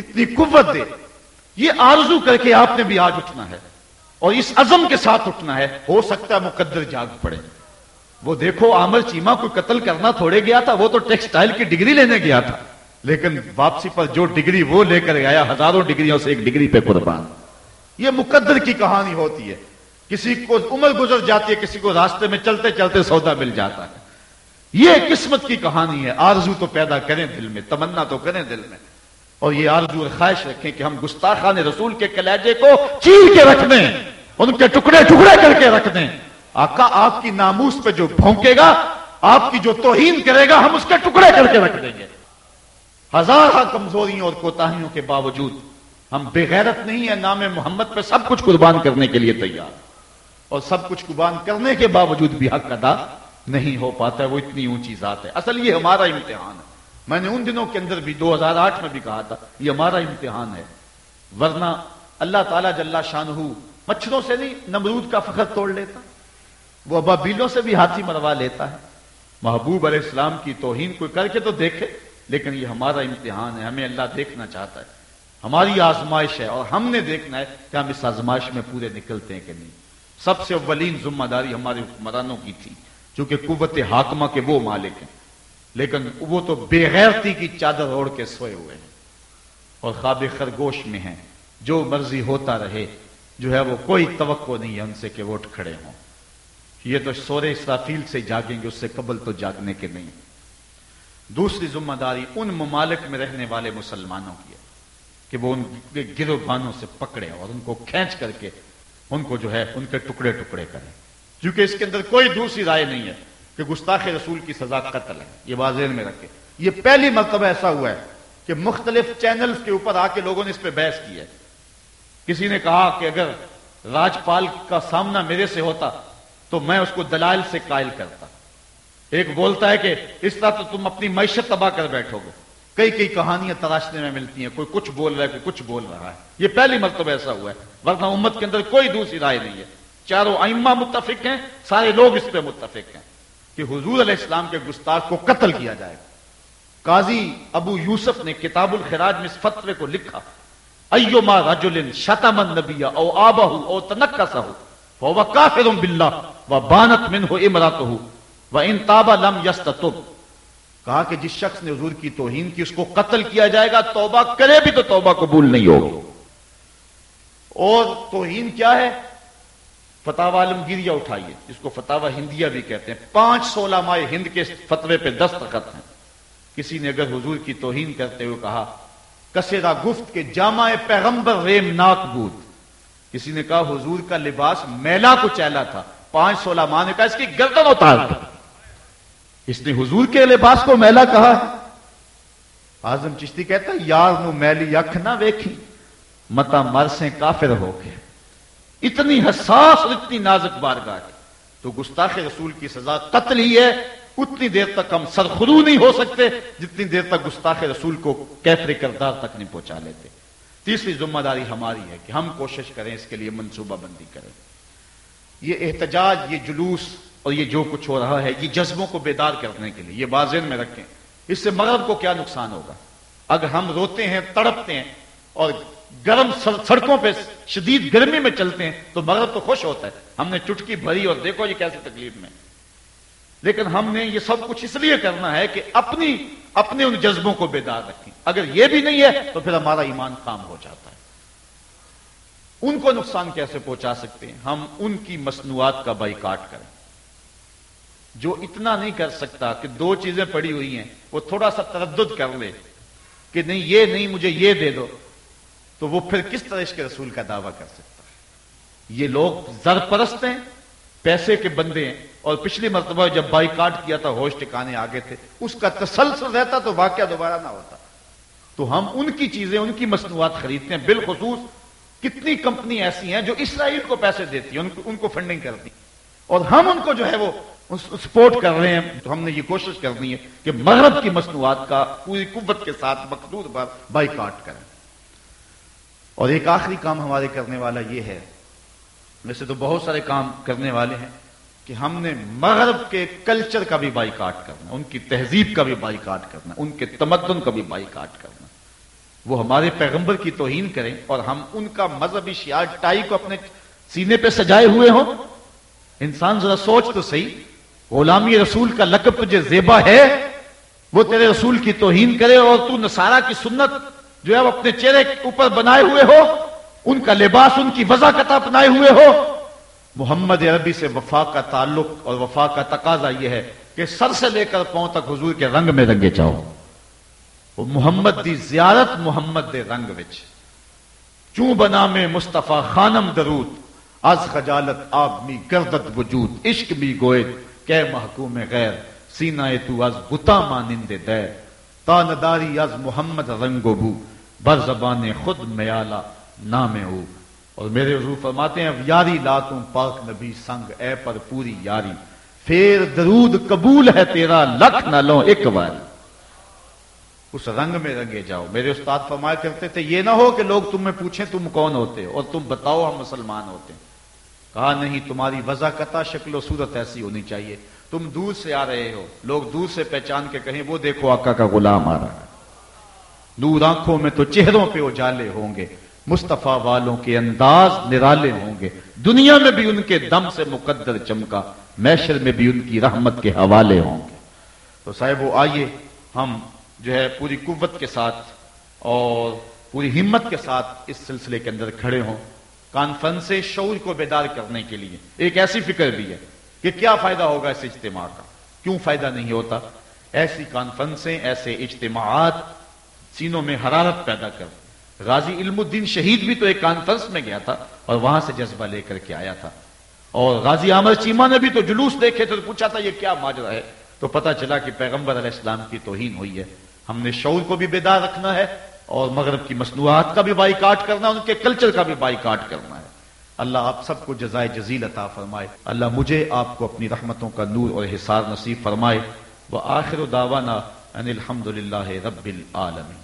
اتنی قوت دے۔ یہ آرزو کر کے آپ نے بھی آج اٹھنا ہے۔ اور اس عزم کے ساتھ اٹھنا ہے۔ ہو سکتا ہے مقدر جاگ پڑے۔ وہ دیکھو عامر چیما کو قتل کرنا تھوڑے گیا تھا، وہ تو ٹیکسٹائل کی ڈگری لینے گیا تھا۔ لیکن واپسی پر جو ڈگری وہ لے کر گیا ہزاروں ڈگریوں سے ایک ڈگری پہ قربان۔ یہ مقدر کی کہانی ہوتی ہے۔ کسی کو عمر گزر جاتی ہے، کسی کو راستے میں چلتے چلتے سودا مل جاتا ہے۔ یہ قسمت کی کہانی ہے۔ آرزو تو پیدا کریں دل میں، تمنا تو کریں دل میں۔ اور یہ آرزو اور خواہش رکھیں کہ ہم گستاخان رسول کے کلیجے کو چیر کے رکھ دیں، ان کے ٹکڑے ٹکڑے کر کے رکھ دیں۔ آقا، آپ کی ناموس پہ جو بھونکے گا، آپ کی جو توہین کرے گا، ہم اس کے ٹکڑے کر کے رکھ دیں گے۔ ہزار کمزوریوں اور کوتاہیوں کے باوجود، ہم بے غیرت نہیں ہیں، نام محمد پہ سب کچھ قربان کرنے کے لیے تیار۔ اور سب کچھ قربان کرنے کے باوجود بھی حق ادا نہیں ہو پاتا ہے وہ اتنی اونچی ذات ہے۔ اصل یہ ہمارا امتحان ہے۔ میں نے ان دنوں کے اندر بھی، دو ہزار آٹھ میں بھی کہا تھا، یہ ہمارا امتحان ہے۔ ورنہ اللہ تعالیٰ جل شاہ مچھروں سے نہیں، نمرود کا فخر توڑ لیتا۔ وہ ابا بیلوں سے بھی ہاتھی مروا لیتا ہے۔ محبوب علیہ السلام کی توہین کوئی کر کے تو دیکھے، لیکن یہ ہمارا امتحان ہے، ہمیں اللہ دیکھنا چاہتا ہے۔ ہماری آزمائش ہے اور ہم نے دیکھنا ہے کہ ہم اس آزمائش میں پورے نکلتے ہیں کہ نہیں۔ سب سے اولین ذمہ داری ہمارے حکمرانوں کی تھی، چونکہ قوت حاکمہ کے وہ مالک ہیں۔ لیکن وہ تو بے غیرتی کی چادر اوڑھ کے سوئے ہوئے ہیں۔ اور خواب خرگوش میں ہیں۔ جو مرضی ہوتا رہے، جو ہے وہ کوئی توقع نہیں ہے ان سے کہ ووٹ کھڑے ہوں۔ یہ تو سورے اسرافیل سے جاگیں گے، اس سے قبل تو جاگنے کے نہیں۔ دوسری ذمہ داری ان ممالک میں رہنے والے مسلمانوں کی ہے کہ وہ ان کے گرو بانوں سے پکڑے اور ان کو کھینچ کر کے ان کو جو ہے ان کے ٹکڑے ٹکڑے کریں۔ کیونکہ اس کے اندر کوئی دوسری رائے نہیں ہے کہ گستاخ رسول کی سزا قتل ہے۔ یہ واضح میں رکھے یہ پہلی مرتبہ ایسا ہوا ہے کہ مختلف چینلز کے اوپر آ کے لوگوں نے اس پہ بحث کی ہے۔ کسی نے کہا کہ اگر راجپال کا سامنا میرے سے ہوتا تو میں اس کو دلائل سے قائل کرتا۔ ایک بولتا ہے کہ اس طرح تو تم اپنی معیشت تباہ کر بیٹھو گے۔ کئی کئی کہانیاں تراشنے میں ملتی ہیں، کوئی کچھ بول رہا ہے، کوئی کچھ بول رہا ہے۔ یہ پہلی مرتبہ ایسا ہوا ہے، ورنہ امت کے اندر کوئی دوسری رائے نہیں ہے۔ چاروں ائمہ متفق ہیں، سارے لوگ اس پہ متفق ہیں کہ حضور علیہ السلام کے گستاخ کو قتل کیا جائے۔ قاضی ابو یوسف نے کتاب الخراج میں اس فتوے کو لکھا ایما رجل شتم النبی او آبہ او تنکسہ فهو کافر باللہ و بانت منہ امراتہ ان تاب لم یستتب کہا کہ جس شخص نے حضور کی توہین کی اس کو قتل کیا جائے گا، توبہ کرے بھی تو توبہ قبول نہیں ہوگی۔ اور توہین کیا ہے؟ فتح عالمگیریا اٹھائیے۔ جس کو فتح ہندیا بھی کہتے ہیں۔ پانچ سولہ ماہ ہند کے فتوے پہ دستخط ہیں۔ کسی نے اگر حضور کی توہین کرتے ہوئے کہا کسیرا گفت کے جامع پیغمبر ریم ناک بود کسی نے کہا حضور کا لباس میلا کو چیلا تھا، پانچ سولہ ماہ نے کہا اس کی گردن اتار اس نے حضور کے لباس کو میلا کہا آزم چشتی کہتا یار نو میلی اکھ نہ ویکھی، متا مر سے کافر ہو کے۔ اتنی حساس اور اتنی نازک بارگاہ ہے۔ تو گستاخ رسول کی سزا قتل ہی ہے، اتنی دیر تک ہم سرخرو نہیں ہو سکتے، جتنی دیر تک گستاخ رسول کو کیفر کردار تک نہیں پہنچا لیتے۔ تیسری ذمہ داری ہماری ہے کہ ہم کوشش کریں اس کے لیے منصوبہ بندی کریں۔ یہ احتجاج، یہ جلوس اور یہ جو کچھ ہو رہا ہے، یہ جذبوں کو بیدار کرنے کے لیے، یہ بازین میں رکھیں۔ اس سے مغرب کو کیا نقصان ہوگا؟ اگر ہم روتے ہیں، تڑپتے ہیں اور گرم سڑکوں پہ شدید گرمی میں چلتے ہیں تو مغرب تو خوش ہوتا ہے۔ ہم نے چٹکی بھری اور دیکھو یہ کیسے تکلیف میں۔ لیکن ہم نے یہ سب کچھ اس لیے کرنا ہے کہ اپنی، اپنے ان جذبوں کو بیدار رکھیں۔ اگر یہ بھی نہیں ہے تو پھر ہمارا ایمان کام ہو جاتا ہے۔ ان کو نقصان کیسے پہنچا سکتے ہیں؟ ہم ان کی مصنوعات کا بائی کاٹ کریں۔ جو اتنا نہیں کر سکتا کہ دو چیزیں پڑی ہوئی ہیں، وہ تھوڑا سا تردد کر لے کہ نہیں، یہ نہیں، مجھے یہ دے دو۔ تو وہ پھر کس طرح اس کے رسول کا دعویٰ کر سکتا ہے؟ یہ لوگ زر پرست ہیں، پیسے کے بندے ہیں۔ اور پچھلی مرتبہ جب بائی کاٹ کیا تھا، ہوش ٹکانے آگے تھے، اس کا تسلسل رہتا تو واقعہ دوبارہ نہ ہوتا۔ تو ہم ان کی چیزیں، ان کی مصنوعات خریدتے ہیں، بالخصوص کتنی کمپنی ایسی ہیں جو اسرائیل کو پیسے دیتی ہیں، ان کو فنڈنگ کرتی اور ہم ان کو جو ہے وہ سپورٹ کر رہے ہیں۔ تو ہم نے یہ کوشش کرنی ہے کہ مغرب کی مصنوعات کا پوری قوت کے ساتھ مقدور پر بائی کاٹ کریں۔ اور ایک آخری کام ہمارے کرنے والا یہ ہے ویسے تو بہت سارے کام کرنے والے ہیں، کہ ہم نے مغرب کے کلچر کا بھی بائی کاٹ کرنا، ان کی تہذیب کا بھی بائی کاٹ کرنا، ان کے تمدن کا بھی بائی کاٹ کرنا۔ وہ ہمارے پیغمبر کی توہین کریں اور ہم ان کا مذہبی شیار ٹائی کو اپنے سینے پہ سجائے ہوئے ہوں۔ انسان ذرا سوچ تو صحیح، غلامی رسول کا لقب تجھے زیبا ہے، وہ تیرے رسول کی توہین کرے اور تو نصارہ کی سنت جو ہے وہ اپنے چہرے کے اوپر بنائے ہوئے ہو، ان کا لباس، ان کی وضاقت اپنائے ہوئے ہو۔ محمد عربی سے وفا کا تعلق اور وفا کا تقاضا یہ ہے کہ سر سے لے کر پاؤں تک حضور کے رنگ میں رنگے چاہو۔ وہ محمد دی زیارت محمد دے رنگ وچ۔ چوں بنا میں مصطفیٰ خانم درود، از خجالت آب می گردت وجود، عشق بھی گوئے، کہ محکوم غیر، سینہ تو از بتا مانند دیر۔ تا نداری از محمد رنگ و بو، بر زبان خود میالا نام ہو اور میرے حضور فرماتے ہیں، یاری لاتوں پاک نبی سنگ، اے پر پوری یاری۔ پھر درود قبول ہے تیرا، لکھ نہ لو ایک بار۔ اس رنگ میں رنگے جاؤ۔ میرے استاد فرمایا کرتے تھے، یہ نہ ہو کہ لوگ تمہیں پوچھیں تم کون ہوتے اور تم بتاؤ ہم مسلمان ہوتے ہیں۔ کہا، نہیں، تمہاری وضا قطع شکل و صورت ایسی ہونی چاہیے۔ تم دور سے آ رہے ہو، لوگ دور سے پہچان کے کہیں، وہ دیکھو آقا کا غلام آ رہا ہے۔ دور آنکھوں میں تو چہروں پہ اجالے ہوں گے، مصطفیٰ والوں کے انداز نرالے ہوں گے۔ دنیا میں بھی ان کے دم سے مقدر چمکا میشر میں بھی ان کی رحمت کے حوالے ہوں گے۔ تو صاحب، وہ آئیے، ہم جو ہے پوری قوت کے ساتھ اور پوری ہمت کے ساتھ اس سلسلے کے اندر کھڑے ہوں کانفرنس شعور کو بیدار کرنے کے لیے۔ ایک ایسی فکر بھی ہے کہ کیا فائدہ ہوگا اس اجتماع کا۔ کیوں فائدہ نہیں ہوتا؟ ایسی کانفرنسیں، ایسے اجتماعات سینوں میں حرارت پیدا کر۔ غازی علم الدین شہید بھی تو ایک کانفرنس میں گیا تھا اور وہاں سے جذبہ لے کر کے آیا تھا۔ اور غازی عامر چیما نے بھی تو جلوس دیکھے تھے تو پوچھا تھا یہ کیا ماجرا ہے؟ تو پتا چلا کہ پیغمبر علیہ السلام کی توہین ہوئی ہے۔ ہم نے شعور کو بھی بیدار رکھنا ہے اور مغرب کی مصنوعات کا بھی بائی کاٹ کرنا ہے ان کے کلچر کا بھی بائی کاٹ کرنا ہے۔ اللہ آپ سب کو جزائے جزیل عطا فرمائے۔ اللہ مجھے آپ کو اپنی رحمتوں کا نور اور حصار نصیب فرمائے۔ وہ آخر داوانہ ان الحمد للہ رب العالمین۔